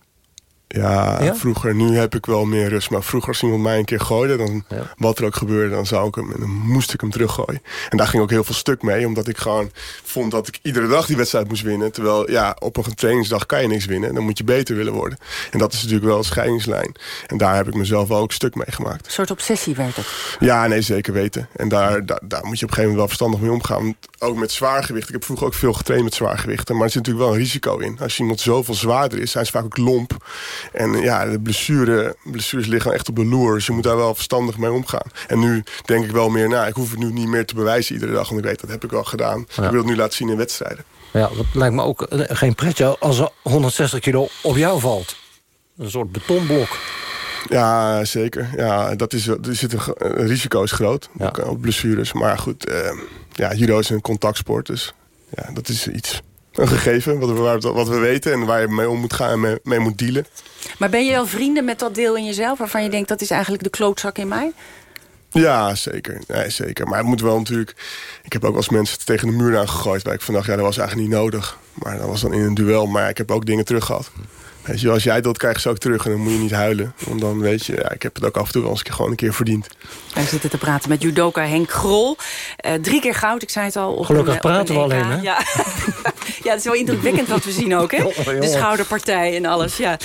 Speaker 15: Ja, vroeger. Nu heb ik wel meer rust. Maar vroeger als iemand mij een keer gooide... Dan, wat er ook gebeurde, dan zou ik hem... en dan moest ik hem teruggooien. En daar ging ook heel veel stuk mee. Omdat ik gewoon vond dat ik iedere dag die wedstrijd moest winnen. Terwijl, ja, op een trainingsdag kan je niks winnen. Dan moet je beter willen worden. En dat is natuurlijk wel een scheidingslijn. En daar heb ik mezelf wel ook stuk mee gemaakt.
Speaker 2: Een soort obsessie werd het?
Speaker 15: Ja, nee, zeker weten. En daar, daar, daar moet je op een gegeven moment wel verstandig mee omgaan. Ook met zwaargewicht. Ik heb vroeger ook veel getraind met zwaargewichten. Maar er zit natuurlijk wel een risico in. Als iemand zoveel zwaarder is, zijn ze vaak ook lomp. En ja, de blessure, blessures liggen echt op de loer. Dus je moet daar wel verstandig mee omgaan. En nu denk ik wel meer na. Ik hoef het nu niet meer te bewijzen iedere dag. Want ik weet, dat heb ik al gedaan. Ik wil het nu laten zien in wedstrijden.
Speaker 14: Ja, dat lijkt me ook eh, geen pretje als er 160 kilo op jou valt. Een soort betonblok.
Speaker 15: Ja, zeker. Ja, dat is, er zit een, risico is groot. Ja. Op blessures. Maar goed, eh, ja, judo is een contactsport. Dus ja, dat is iets een gegeven wat we, wat we weten en waar je mee om moet gaan en mee, mee, moet dealen.
Speaker 2: Maar ben je wel vrienden met dat deel in jezelf waarvan je denkt dat is eigenlijk de klootzak in mij?
Speaker 15: Ja, zeker. Nee, zeker. Maar het moet wel natuurlijk... Ik heb ook als mensen tegen de muur aangegooid... waar ik van dacht, ja, dat was eigenlijk niet nodig. Maar dat was dan in een duel. Maar ik heb ook dingen terug gehad. Weet je, als jij dat krijgt, ze ook terug. En dan moet je niet huilen. Want dan weet je, ja, ik heb het ook af en toe wel eens gewoon een keer verdiend.
Speaker 2: Wij zitten te praten met judoka Henk Grol. Uh, drie keer goud, ik zei het al. Op
Speaker 14: Gelukkig een, praten we alleen, hè?
Speaker 2: Ja. ja, het is wel indrukwekkend wat we zien ook, hè? De schouderpartij en alles, ja.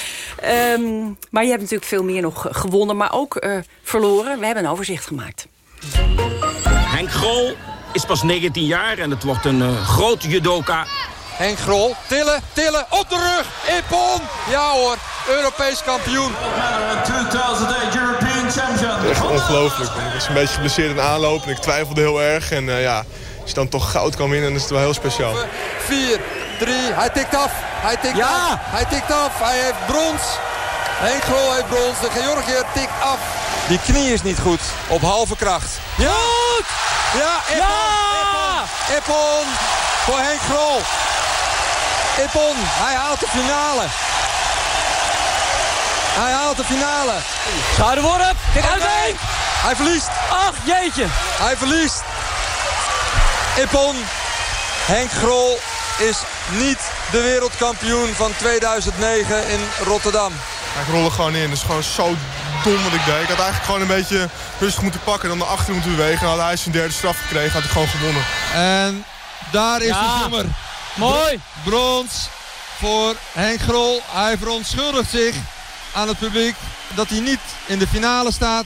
Speaker 2: Um, maar je hebt natuurlijk veel meer nog gewonnen, maar ook uh, verloren. We hebben een overzicht gemaakt.
Speaker 18: Henk Grol is pas 19 jaar en het wordt een uh, groot judoka
Speaker 17: Henk Grol, tillen, tillen, op de rug, Ippon. Ja hoor, Europees kampioen.
Speaker 19: 2008 European champion. Echt ongelooflijk. Ik was een beetje geblesseerd in aanloop en ik twijfelde heel erg. En uh, ja, als je dan toch goud kan winnen, dan is het wel heel speciaal.
Speaker 17: 4, 3, hij tikt af. Hij tikt
Speaker 18: ja.
Speaker 17: af. Hij tikt af. Hij heeft brons. Henk Grol heeft brons. De Georgiër tikt af. Die knie is niet goed. Op halve kracht.
Speaker 18: Ja!
Speaker 17: Ja, Ippon.
Speaker 18: Ja!
Speaker 17: Ippon. Ippon voor Henk Grol. Ippon, hij haalt de finale. Hij haalt de finale.
Speaker 18: Schouderworp. Kijk uit,
Speaker 17: Henk. Hij verliest.
Speaker 18: Ach, jeetje.
Speaker 17: Hij verliest. Ippon, Henk Grol is niet de wereldkampioen van 2009 in Rotterdam.
Speaker 19: Ik rol er gewoon in. Dat is gewoon zo dom wat ik deed. Ik had eigenlijk gewoon een beetje rustig moeten pakken. Dan naar achter moeten bewegen. En had hij zijn derde straf gekregen. Had ik gewoon gewonnen.
Speaker 17: En daar is
Speaker 18: Ja.
Speaker 17: de zomer.
Speaker 18: Mooi.
Speaker 17: Brons voor Henk Grol. Hij verontschuldigt zich aan het publiek dat hij niet in de finale staat.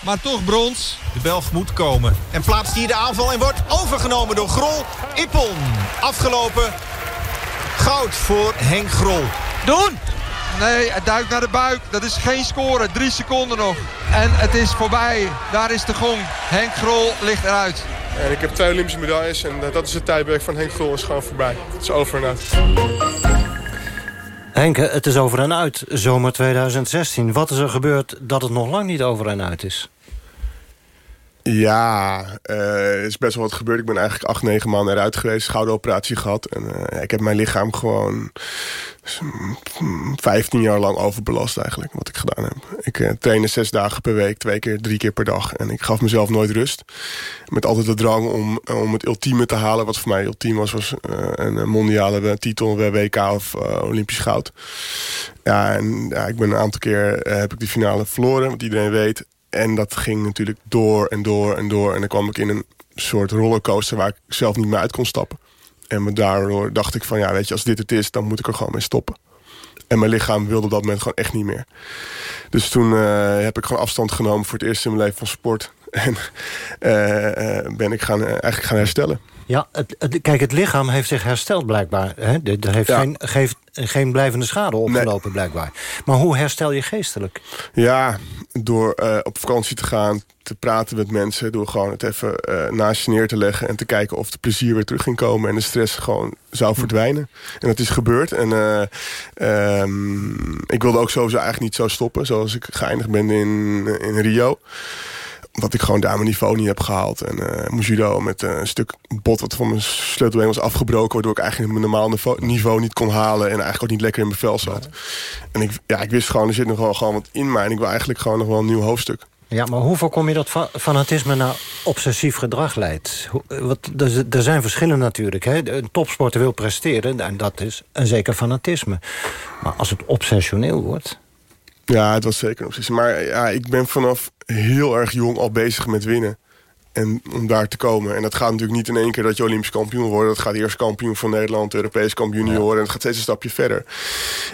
Speaker 17: Maar toch brons.
Speaker 20: De Belg moet komen. En plaatst hier de aanval en wordt overgenomen door Grol. Ippon. Afgelopen. Goud voor Henk Grol.
Speaker 18: Doen!
Speaker 17: Nee, het duikt naar de buik. Dat is geen score. Drie seconden nog. En het is voorbij. Daar is de gong. Henk Grol ligt eruit.
Speaker 19: En ik heb twee Olympische medailles. En dat is het tijdperk van Henk Grol is gewoon voorbij. Het is over en uit.
Speaker 14: Henke, het is over en uit, zomer 2016. Wat is er gebeurd dat het nog lang niet over en uit is?
Speaker 15: Ja, eh, er is best wel wat gebeurd. Ik ben eigenlijk acht, negen maanden eruit geweest. Schouderoperatie gehad. En eh, ik heb mijn lichaam gewoon mm, 15 jaar lang overbelast eigenlijk. Wat ik gedaan heb. Ik uh, trainde zes dagen per week. Twee keer, drie keer per dag. En ik gaf mezelf nooit rust. Met altijd de drang om, om het ultieme te halen. Wat voor mij ultiem was. Was een mondiale titel, WK of Olympisch goud. Ja, en ja, ik ben een aantal keer heb ik die finale verloren. Wat iedereen weet. En dat ging natuurlijk door en door en door. En dan kwam ik in een soort rollercoaster waar ik zelf niet meer uit kon stappen. En daardoor dacht ik van ja, weet je, als dit het is, dan moet ik er gewoon mee stoppen. En mijn lichaam wilde dat moment gewoon echt niet meer. Dus toen uh, heb ik gewoon afstand genomen voor het eerst in mijn leven van sport. En uh, uh, ben ik gaan, eigenlijk gaan herstellen.
Speaker 14: Ja, het, het, kijk, het lichaam heeft zich hersteld blijkbaar. Hè? Er heeft ja. geen, geeft geen blijvende schade opgelopen nee. blijkbaar. Maar hoe herstel je geestelijk?
Speaker 15: Ja, door uh, op vakantie te gaan, te praten met mensen... door gewoon het even uh, naast je neer te leggen... en te kijken of de plezier weer terug ging komen... en de stress gewoon zou verdwijnen. En dat is gebeurd. En uh, um, ik wilde ook sowieso eigenlijk niet zo stoppen... zoals ik geëindigd ben in, in Rio omdat ik gewoon daar mijn niveau niet heb gehaald. En uh, judo met uh, een stuk bot wat van mijn sleutelbeen was afgebroken... waardoor ik eigenlijk mijn normaal niveau, niveau niet kon halen... en eigenlijk ook niet lekker in mijn vel zat. En ik, ja, ik wist gewoon, er zit nog wel gewoon wat in mij... en ik wil eigenlijk gewoon nog wel een nieuw hoofdstuk.
Speaker 14: Ja, maar hoe voorkom je dat fanatisme naar obsessief gedrag leidt? Wat, er zijn verschillen natuurlijk. Hè? Een topsporter wil presteren en dat is een zeker fanatisme. Maar als het obsessioneel wordt...
Speaker 15: Ja, het was zeker een obsessie. Maar ja, ik ben vanaf heel erg jong al bezig met winnen. En om daar te komen. En dat gaat natuurlijk niet in één keer dat je Olympisch kampioen wordt. Dat gaat eerst kampioen van Nederland, Europees kampioen junioren. En het gaat steeds een stapje verder.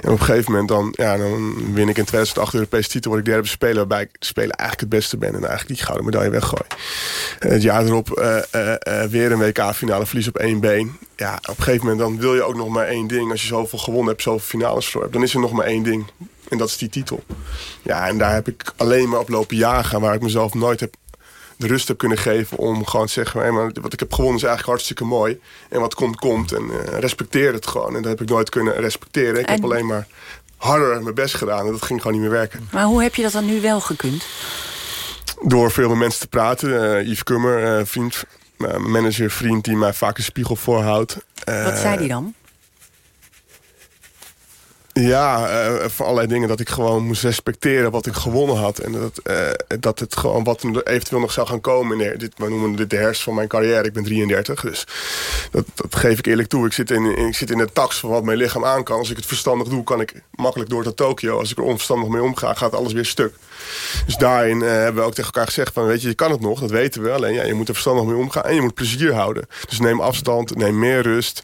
Speaker 15: En op een gegeven moment dan, ja, dan win ik in 2008 de Europese titel. Word ik derde speler waarbij ik de speler eigenlijk het beste ben. En eigenlijk die gouden medaille weggooi. En het jaar erop uh, uh, uh, weer een WK-finale verlies op één been. Ja, op een gegeven moment dan wil je ook nog maar één ding. Als je zoveel gewonnen hebt, zoveel finales verloren hebt. Dan is er nog maar één ding. En dat is die titel. Ja, en daar heb ik alleen maar op lopen jagen. Waar ik mezelf nooit heb de rust heb kunnen geven om gewoon te zeggen... Hey, maar wat ik heb gewonnen is eigenlijk hartstikke mooi. En wat komt, komt. En uh, respecteer het gewoon. En dat heb ik nooit kunnen respecteren. Ik en... heb alleen maar harder mijn best gedaan. En dat ging gewoon niet meer werken.
Speaker 2: Maar hoe heb je dat dan nu wel gekund?
Speaker 15: Door veel met mensen te praten. Uh, Yves Kummer, uh, vriend, manager, vriend... die mij vaak een spiegel voorhoudt.
Speaker 2: wat zei die dan?
Speaker 15: Ja, uh, voor allerlei dingen dat ik gewoon moest respecteren wat ik gewonnen had. En dat, uh, dat het gewoon wat eventueel nog zou gaan komen. Nee, dit, we noemen dit de herfst van mijn carrière. Ik ben 33, dus dat, dat geef ik eerlijk toe. Ik zit, in, ik zit in de tax van wat mijn lichaam aan kan. Als ik het verstandig doe, kan ik makkelijk door tot Tokio. Als ik er onverstandig mee omga, gaat alles weer stuk. Dus daarin uh, hebben we ook tegen elkaar gezegd van... weet je, je kan het nog, dat weten we. Alleen ja, je moet er verstandig mee omgaan en je moet plezier houden. Dus neem afstand, neem meer rust.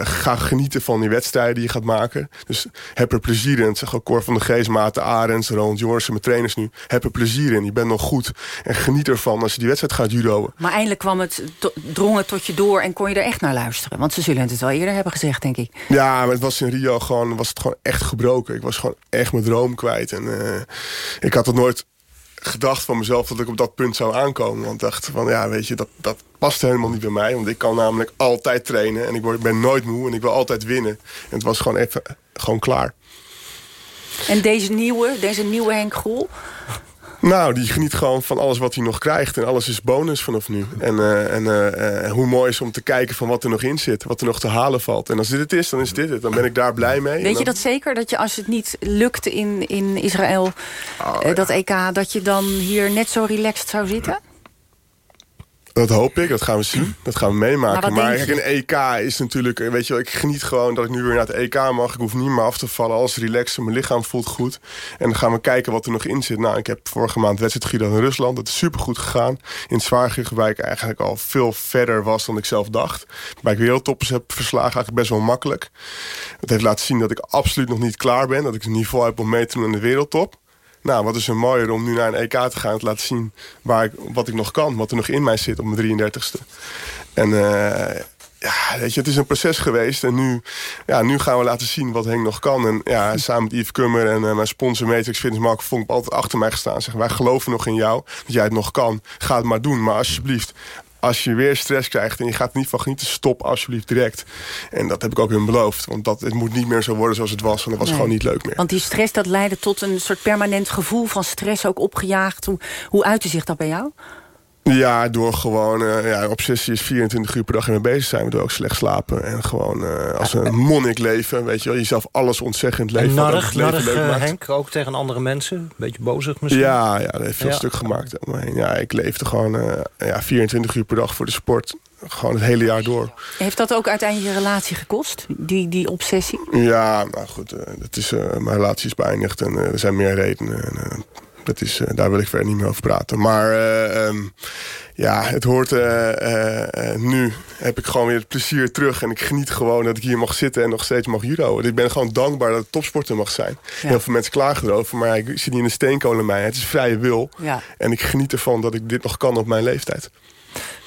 Speaker 15: ga genieten van die wedstrijden die je gaat maken. Dus heb er plezier in. Zeggen ook Cor van de Geest, Maarten Arends, Ronald Jorsen, mijn trainers nu. Heb er plezier in. Je bent nog goed. En geniet ervan als je die wedstrijd gaat judoën.
Speaker 2: Maar eindelijk kwam het, drong het tot je door en kon je er echt naar luisteren. Want ze zullen het wel eerder hebben gezegd, denk ik.
Speaker 15: Ja, maar het was in Rio gewoon, was het gewoon echt gebroken. Ik was gewoon echt mijn droom kwijt. En uh, ik had het nooit gedacht van mezelf dat ik op dat punt zou aankomen. Want dacht van, ja, weet je, dat, dat past helemaal niet bij mij. Want ik kan namelijk altijd trainen en ik, word, ik ben nooit moe en ik wil altijd winnen. En het was gewoon even gewoon klaar.
Speaker 2: En deze nieuwe, deze nieuwe Henk Grol?
Speaker 15: Nou, die geniet gewoon van alles wat hij nog krijgt. En alles is bonus vanaf nu. En, uh, en uh, hoe mooi is om te kijken van wat er nog in zit. Wat er nog te halen valt. En als dit het is, dan is dit het. Dan ben ik daar blij mee.
Speaker 2: Weet je dat zeker? Dat je als het niet lukt in, in Israël, oh, dat EK... dat je dan hier net zo relaxed zou zitten?
Speaker 15: Dat hoop ik, dat gaan we zien. Dat gaan we meemaken. Maar, maar een EK is natuurlijk... Weet je wel, ik geniet gewoon dat ik nu weer naar het EK mag. Ik hoef niet meer af te vallen. Alles relaxen, mijn lichaam voelt goed. En dan gaan we kijken wat er nog in zit. Nou, ik heb vorige maand wedstrijd gedaan in Rusland. Dat is supergoed gegaan. In zwaargewicht, waar ik eigenlijk al veel verder was dan ik zelf dacht. Waar ik wereldtoppers heb verslagen, eigenlijk best wel makkelijk. Het heeft laten zien dat ik absoluut nog niet klaar ben. Dat ik het niveau heb om mee te doen aan de wereldtop. Nou, wat is er mooier om nu naar een EK te gaan... te laten zien waar ik, wat ik nog kan, wat er nog in mij zit op mijn 33ste. En uh, ja, weet je, het is een proces geweest. En nu, ja, nu gaan we laten zien wat Henk nog kan. En ja, samen met Yves Kummer en uh, mijn sponsor Matrix Fitness Mark Vonk... altijd achter mij gestaan. Zeggen, wij geloven nog in jou, dat jij het nog kan. Ga het maar doen, maar alsjeblieft als je weer stress krijgt en je gaat er niet van genieten... stop alsjeblieft direct. En dat heb ik ook hun beloofd. Want dat, het moet niet meer zo worden zoals het was. Want dat was gewoon niet leuk meer.
Speaker 2: Want die stress dat leidde tot een soort permanent gevoel van stress... ook opgejaagd. Hoe, hoe uitte zich dat bij jou?
Speaker 15: Ja, door gewoon... Uh, ja, obsessie is 24 uur per dag mee bezig zijn. Door ook slecht slapen. En gewoon uh, als een monnik leven. Weet je wel, jezelf alles ontzeggend leven. En
Speaker 14: narrig, narrig uh, Henk, ook tegen andere mensen? Een beetje bozig misschien?
Speaker 15: Ja, ja dat heeft veel ja. stuk gemaakt. Ja, ik leefde gewoon ja, 24 uur per dag voor de sport. Gewoon het hele jaar door.
Speaker 2: Heeft dat ook uiteindelijk je relatie gekost? Die, die obsessie?
Speaker 15: Ja, nou goed. dat is, mijn relatie is beëindigd. En er zijn meer redenen. En, dat is, uh, daar wil ik verder niet meer over praten. Maar uh, um, ja, het hoort uh, nu. Heb ik gewoon weer het plezier terug. En ik geniet gewoon dat ik hier mag zitten en nog steeds mag judo. Ik ben gewoon dankbaar dat het topsporter mag zijn. Ja. Heel veel mensen klagen erover. Maar ik zit niet in de steenkolenmijn. Het is vrije wil.
Speaker 2: Ja.
Speaker 15: En ik geniet ervan dat ik dit nog kan op mijn leeftijd.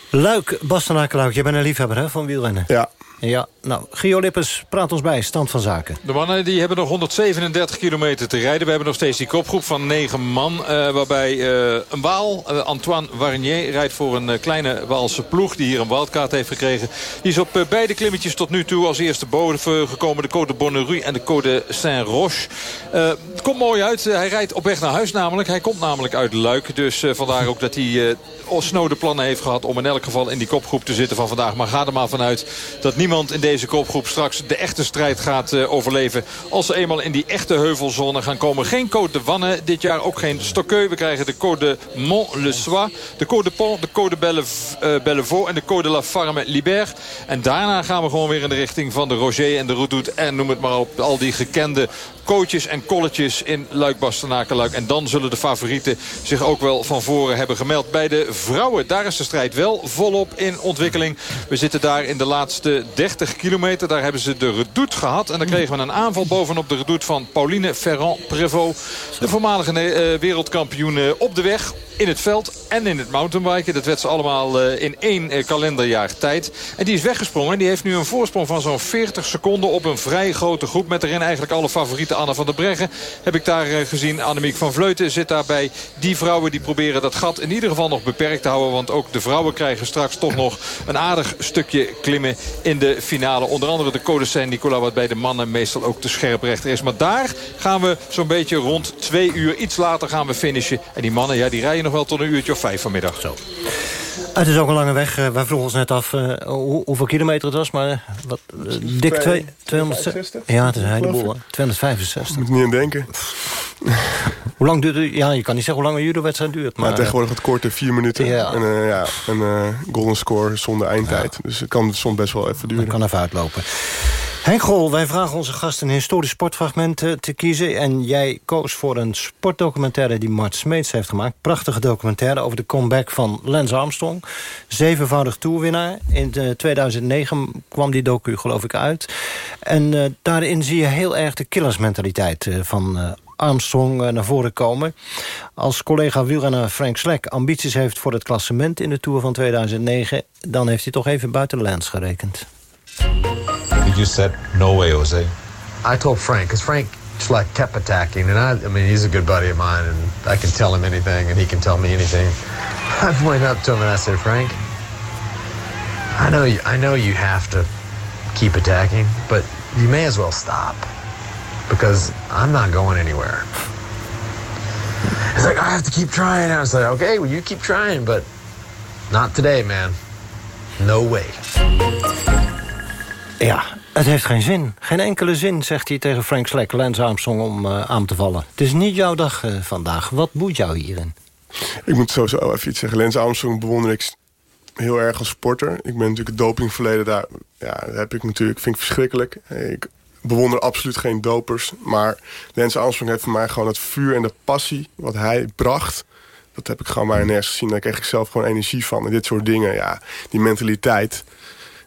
Speaker 14: Luik, Bastenakeluik, jij bent een liefhebber hè, van wielrennen.
Speaker 15: Ja.
Speaker 14: Ja, nou, Gio Lippens, praat ons bij, stand van zaken.
Speaker 9: De mannen die hebben nog 137 kilometer te rijden. We hebben nog steeds die kopgroep van negen man. Uh, waarbij uh, een Waal, uh, Antoine Warnier, rijdt voor een kleine Waalse ploeg... die hier een wildcard heeft gekregen. Die is op beide klimmetjes tot nu toe als eerste boven gekomen. De Code Bonneru en de Code Saint-Roche. het komt mooi uit. hij rijdt op weg naar huis namelijk. Hij komt namelijk uit Luik. Dus vandaar ook dat hij snode plannen heeft gehad... om in elk geval in die kopgroep te zitten van vandaag. Maar ga er maar vanuit dat niemand in deze kopgroep straks de echte strijd gaat uh, overleven. Als ze eenmaal in die echte heuvelzone gaan komen. Geen Côte de Wanne, dit jaar ook geen Stokkeu. We krijgen de Côte Mont-le-Soie, de Côte de Pont, de Côte de uh, Bellevaux en de Côte de la Farme Libert. En daarna gaan we gewoon weer in de richting van de Roger en de Redoute. En noem het maar op, al die gekende coaches en kolletjes in luik bastenaken En dan zullen de favorieten zich ook wel van voren hebben gemeld. Bij de vrouwen, daar is de strijd wel volop in ontwikkeling. We zitten daar in de laatste 30 kilometer. Daar hebben ze de redoute gehad. En dan kregen we een aanval bovenop de redoute van Pauline Ferrand-Prévot. De voormalige uh, wereldkampioen op de weg in het veld en in het mountainbiken. Dat werd ze allemaal uh, in één uh, kalenderjaar tijd. En die is weggesprongen. Die heeft nu een voorsprong van zo'n 40 seconden op een vrij grote groep. Met erin eigenlijk alle favorieten. Anne van der Breggen heb ik daar uh, gezien. Annemiek van Vleuten zit daarbij. Die vrouwen die proberen dat gat in ieder geval nog beperkt te houden. Want ook de vrouwen krijgen straks toch nog een aardig stukje klimmen in de finale. Onder andere de Code Saint-Nicolas wat bij de mannen meestal ook de scherprechter is. Maar daar gaan we zo'n beetje rond twee uur. Iets later gaan we finishen. En die mannen ja, die rijden nog wel tot een uurtje of vijf vanmiddag.
Speaker 14: Zo. Het is ook een lange weg. Uh, wij vroegen ons net af uh, hoe, hoeveel kilometer het was. Maar uh, wat, dik 260? Ja, het is een heleboel. 265.
Speaker 15: Moet je niet aan denken.
Speaker 14: hoe lang duurt het? Ja, je kan niet zeggen hoe lang een judo-wedstrijd duurt.
Speaker 15: Maar, maar tegenwoordig het korte, vier minuten. Ja. En ja, een golden score zonder eindtijd. Ja. Dus het kan soms best wel even duren.
Speaker 14: Het kan even uitlopen. Henk Grol, wij vragen onze gast een historisch sportfragment te kiezen. En jij koos voor een sportdocumentaire die Mart Smeets heeft gemaakt. Prachtige documentaire over de comeback van Lance Armstrong. Zevenvoudig toerwinnaar. In 2009 kwam die docu geloof ik uit. En uh, daarin zie je heel erg de killersmentaliteit van Armstrong naar voren komen. Als collega wielrenner Frank Slek ambities heeft voor het klassement in de Tour van 2009... dan heeft hij toch even buiten Lance gerekend.
Speaker 21: You said no way, Jose.
Speaker 22: I told Frank, because Frank Schleck kept attacking, and I, I mean, he's a good buddy of mine, and I can tell him anything, and he can tell me anything. I went up to him and I said, Frank, I know you, I know you have to keep attacking, but you may as well stop because I'm not going anywhere. He's like, I have to keep trying. I was like, okay, well, you keep trying, but not today, man. No way.
Speaker 14: Ja, het heeft geen zin. Geen enkele zin, zegt hij tegen Frank Slack, Lance Armstrong, om uh, aan te vallen. Het is niet jouw dag uh, vandaag. Wat boeit jou hierin?
Speaker 15: Ik moet sowieso even iets zeggen. Lance Armstrong bewonder ik heel erg als sporter. Ik ben natuurlijk het dopingverleden daar. Ja, dat heb ik natuurlijk. Vind ik verschrikkelijk. Ik bewonder absoluut geen dopers. Maar Lance Armstrong heeft voor mij gewoon het vuur en de passie wat hij bracht. Dat heb ik gewoon maar nergens gezien. Daar kreeg ik zelf gewoon energie van. En dit soort dingen, ja, die mentaliteit.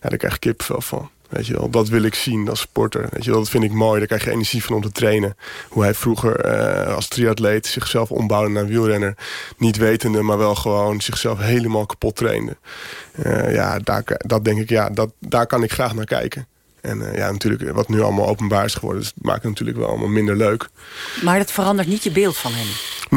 Speaker 15: Ja, daar krijg ik kipvel van. Weet je wel, dat wil ik zien als sporter. Weet je wel, dat vind ik mooi. Daar krijg je energie van om te trainen. Hoe hij vroeger uh, als triatleet zichzelf ombouwde naar wielrenner. Niet wetende, maar wel gewoon zichzelf helemaal kapot trainde. Uh, ja, daar, dat denk ik, ja, dat, daar kan ik graag naar kijken. En uh, ja, natuurlijk, wat nu allemaal openbaar is geworden... Dus maakt het natuurlijk wel allemaal minder leuk.
Speaker 2: Maar dat verandert niet je beeld van hem?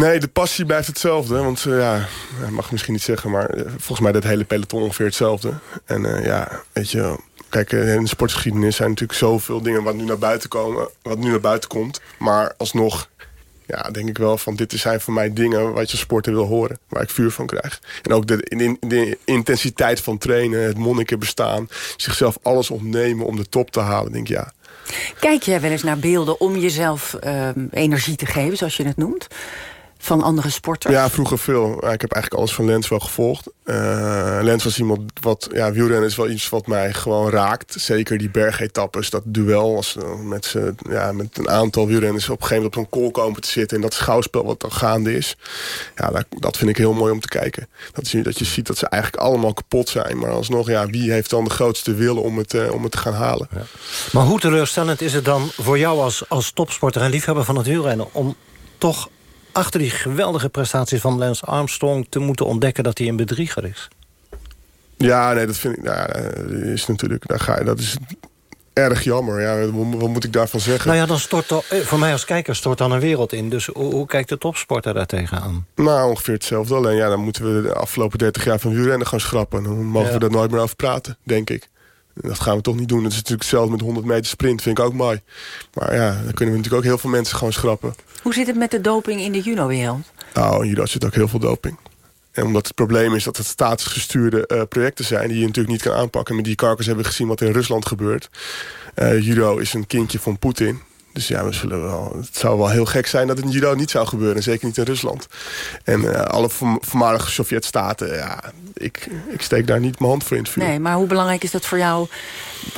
Speaker 15: Nee, de passie blijft hetzelfde. Want uh, ja, mag misschien niet zeggen... maar volgens mij dat hele peloton ongeveer hetzelfde. En ja, weet je Kijk, in de sportgeschiedenis zijn natuurlijk zoveel dingen wat nu naar buiten komen, wat nu naar buiten komt. Maar alsnog, ja, denk ik wel van dit zijn voor mij dingen wat je sporter wil horen, waar ik vuur van krijg. En ook de, de, intensiteit van trainen, het monniken bestaan, zichzelf alles ontnemen om de top te halen, denk ik ja.
Speaker 2: Kijk jij wel eens naar beelden om jezelf uh, energie te geven, zoals je het noemt? Van andere sporters?
Speaker 15: Ja, vroeger veel. Ik heb eigenlijk alles van Lens wel gevolgd. Uh, Lens was iemand wat... Ja, wielrennen is wel iets wat mij gewoon raakt. Zeker die bergetappes, dat duel als, met, ze, ja, met een aantal wielrenners... op een gegeven moment op zo'n kool komen te zitten... en dat schouwspel wat dan gaande is. Ja, dat, dat vind ik heel mooi om te kijken. Dat, is, dat je ziet dat ze eigenlijk allemaal kapot zijn. Maar alsnog, ja, wie heeft dan de grootste wil om het, uh, om het te gaan halen? Ja.
Speaker 14: Maar hoe teleurstellend is het dan voor jou als, als topsporter en liefhebber van het wielrennen... om toch achter die geweldige prestaties van Lance Armstrong... te moeten ontdekken dat hij een bedrieger is?
Speaker 15: Ja, nee, dat vind ik... Nou, is natuurlijk, daar ga je, dat is erg jammer. Ja, wat, moet ik daarvan zeggen?
Speaker 14: Nou ja, dan stort eh, voor mij als kijker stort dan een wereld in. Dus hoe, hoe kijkt de topsporter daar tegenaan?
Speaker 15: Nou, ongeveer hetzelfde. Alleen ja, dan moeten we de afgelopen 30 jaar van wielrennen gaan schrappen. Dan mogen we daar nooit meer over praten, denk ik. Dat gaan we toch niet doen. Dat is natuurlijk hetzelfde met 100 meter sprint. Vind ik ook mooi. Maar ja, dan kunnen we natuurlijk ook heel veel mensen gewoon schrappen.
Speaker 2: Hoe zit het met de doping in de judo-wereld?
Speaker 15: Nou, in judo zit ook heel veel doping. En omdat het probleem is dat het statisch gestuurde uh, projecten zijn... die je natuurlijk niet kan aanpakken. Met die karkers hebben we gezien wat in Rusland gebeurt. Uh, judo is een kindje van Poetin. Dus ja, we zullen wel, het zou wel heel gek zijn dat het in judo niet zou gebeuren. Zeker niet in Rusland. En uh, alle voormalige Sovjet-staten, ja, ik, ik steek daar niet mijn hand voor in het vuur.
Speaker 2: Nee, maar hoe belangrijk is dat voor jou?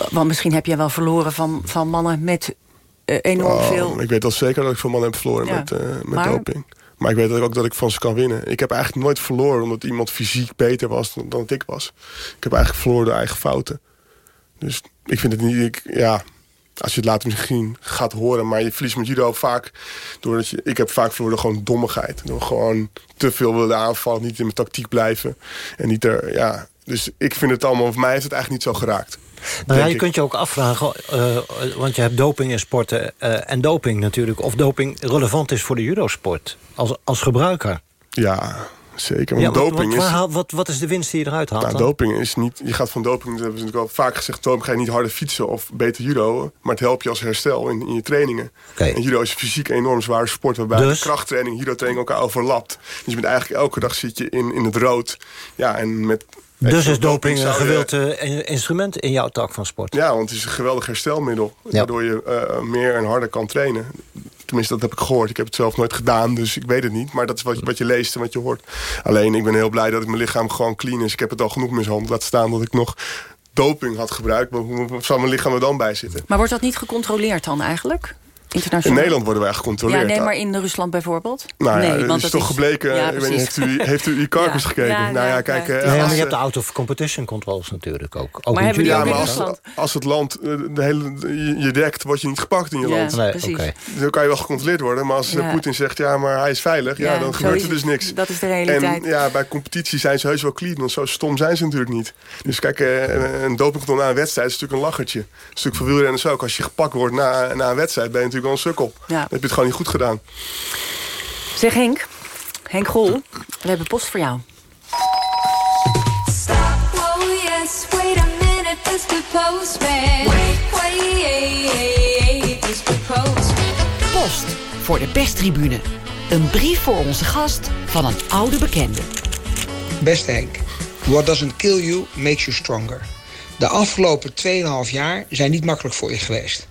Speaker 2: Want misschien heb jij wel verloren van, van mannen met uh, enorm oh, veel...
Speaker 15: Ik weet al zeker dat ik van mannen heb verloren ja, met, uh, met maar... doping. Maar ik weet ook dat ik van ze kan winnen. Ik heb eigenlijk nooit verloren omdat iemand fysiek beter was dan, dan ik was. Ik heb eigenlijk verloren door eigen fouten. Dus ik vind het niet... Ik, ja, als je het later misschien gaat horen. Maar je verliest met judo vaak doordat je... Ik heb vaak verloren gewoon dommigheid. Door gewoon te veel willen aanvallen. Niet in mijn tactiek blijven. En niet er... Ja, dus ik vind het allemaal... Voor mij heeft het eigenlijk niet zo geraakt.
Speaker 14: Nou ja, je kunt je ook afvragen, uh, want je hebt doping in sporten uh, en doping natuurlijk... of doping relevant is voor de judosport als, als gebruiker.
Speaker 15: Ja, Zeker, want ja, doping
Speaker 14: wat, is... Wat, wat is de winst die je eruit haalt
Speaker 15: nou, doping is niet... Je gaat van doping, dat hebben ze natuurlijk al vaak gezegd... doping ga je niet harder fietsen of beter judo... maar het helpt je als herstel in, in je trainingen. Okay. En judo is fysiek een enorm zware sport... waarbij dus? krachttraining judo-training elkaar overlapt. Dus je bent eigenlijk elke dag zit je in, in het rood. Ja, en met
Speaker 14: Dus is doping een gewild eh, instrument in jouw tak van sport?
Speaker 15: Ja, want het is een geweldig herstelmiddel. Waardoor je eh, meer en harder kan trainen. Tenminste, dat heb ik gehoord. Ik heb het zelf nooit gedaan, dus ik weet het niet. Maar dat is wat je, wat je leest en wat je hoort. Alleen, ik ben heel blij dat ik mijn lichaam gewoon clean is. Ik heb het al genoeg mishandeld. Laat staan dat ik nog doping had gebruikt. Hoe zou mijn lichaam er dan bij zitten?
Speaker 2: Maar wordt dat niet gecontroleerd dan eigenlijk?
Speaker 15: In? Nederland worden wij gecontroleerd.
Speaker 2: Ja, nee, maar in Rusland bijvoorbeeld?
Speaker 15: Nou ja,
Speaker 2: nee,
Speaker 15: het
Speaker 2: want
Speaker 15: is
Speaker 2: dat
Speaker 15: toch gebleken...
Speaker 2: Ja,
Speaker 15: ik weet heeft u, heeft u
Speaker 2: Ja.
Speaker 15: gekeken?
Speaker 2: Ja,
Speaker 15: nou ja,
Speaker 2: ja,
Speaker 15: kijk...
Speaker 2: ja.
Speaker 15: eh,
Speaker 14: Ja, maar
Speaker 15: als,
Speaker 14: je hebt de out-of-competition controls natuurlijk ook. ook
Speaker 2: Maar hebben die ook in
Speaker 15: ja, maar als,
Speaker 2: Rusland?
Speaker 15: als het land eh, de hele, je, dekt, word je niet gepakt in je
Speaker 2: Ja,
Speaker 15: land.
Speaker 14: Nee,
Speaker 2: precies.
Speaker 14: oké.
Speaker 15: Dan kan je wel gecontroleerd worden. Maar als eh,
Speaker 2: Ja.
Speaker 15: Poetin zegt, ja, maar hij is veilig... Ja,
Speaker 2: Ja,
Speaker 15: dan gebeurt er dus niks.
Speaker 2: Dat is de realiteit.
Speaker 15: En ja, bij competitie zijn ze heus wel clean. Want zo stom zijn ze natuurlijk niet. Dus kijk, eh, een dopingcontrole na een wedstrijd is natuurlijk een lachertje. Dat is natuurlijk voor wielrenners ook. Als je gepakt wordt na, na een wedstrijd, ben je natuurlijk wel een sukkel.
Speaker 2: Ja.
Speaker 15: Dan heb je het gewoon niet goed gedaan.
Speaker 2: Zeg Henk, Henk Grol, we hebben post voor jou.
Speaker 23: Oh yes, wait a minute, Mr. Postman. Wait, wait, Mr. Postman.
Speaker 13: Post voor de perstribune. Een brief voor onze gast van een oude bekende.
Speaker 24: Beste Henk, what doesn't kill you makes you stronger. De afgelopen 2,5 jaar zijn niet makkelijk voor je geweest.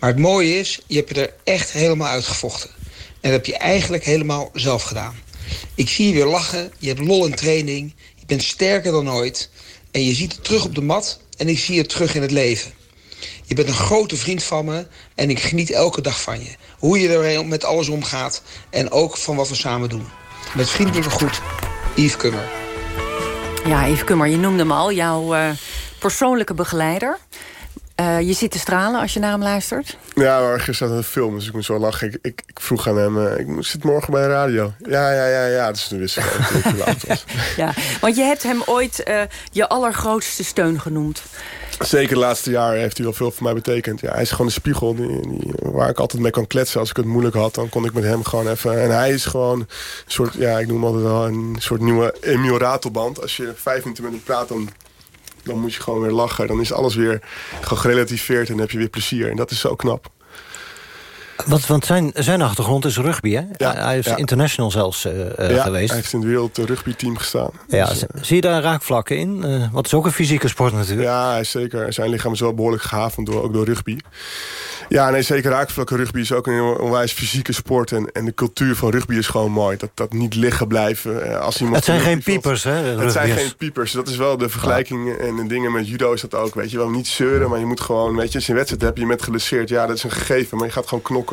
Speaker 24: Maar het mooie is, je hebt het er echt helemaal uitgevochten. En dat heb je eigenlijk helemaal zelf gedaan. Ik zie je weer lachen, je hebt lol in training, je bent sterker dan ooit. En je ziet het terug op de mat en ik zie het terug in het leven. Je bent een grote vriend van me en ik geniet elke dag van je. Hoe je er met alles omgaat en ook van wat we samen doen. Met vriendelijke groet, Yves Kummer.
Speaker 2: Ja, Yves Kummer, je noemde hem al, jouw eh, persoonlijke begeleider. Eh, je zit te stralen als je naar hem luistert.
Speaker 15: Ja, maar gisteren had een film, dus ik moest wel lachen. Ik, ik, ik vroeg aan hem, eh, ik zit morgen bij de radio. Ja, ja, ja, ja. Dus toen wist ik ook hoe laat het was.
Speaker 2: Ja, want je hebt hem ooit eh, je allergrootste steun genoemd.
Speaker 15: Zeker de laatste jaren heeft hij wel veel voor mij betekend. Ja, hij is gewoon een spiegel die, die- waar ik altijd mee kan kletsen. Als ik het moeilijk had, dan kon ik met hem gewoon even... En hij is gewoon een soort, ja, ik noem altijd wel een soort nieuwe Ratelband. Als je vijf minuten met hem praat, dan, dan moet je gewoon weer lachen. Dan is alles weer gerelativeerd en dan heb je weer plezier. En dat is zo knap.
Speaker 14: Want, want zijn, zijn achtergrond is rugby, hè?
Speaker 15: Ja,
Speaker 14: hij is
Speaker 15: ja.
Speaker 14: international zelfs eh, eh,
Speaker 15: ja,
Speaker 14: geweest.
Speaker 15: hij heeft in het wereld rugbyteam gestaan.
Speaker 14: Ja,
Speaker 15: Dus,
Speaker 14: z- zie je daar raakvlakken in? Eh, want het is ook een fysieke sport natuurlijk.
Speaker 15: Ja, zeker. Zijn lichaam is wel behoorlijk gehavend, door, ook door rugby. Ja, nee, zeker raakvlakken. Rugby is ook een onwijs fysieke sport. En, en de cultuur van rugby is gewoon mooi. Dat, dat niet liggen blijven. eh, Als iemand
Speaker 14: Het zijn geen piepers, hè?
Speaker 15: Het zijn geen piepers. Dat is wel de vergelijking. En de dingen met judo is dat ook. Weet je wel, niet zeuren, maar je moet gewoon... Weet je, als je een wedstrijd hebt, je bent geblesseerd. Ja, dat is een gegeven. Maar je gaat gewoon knokken.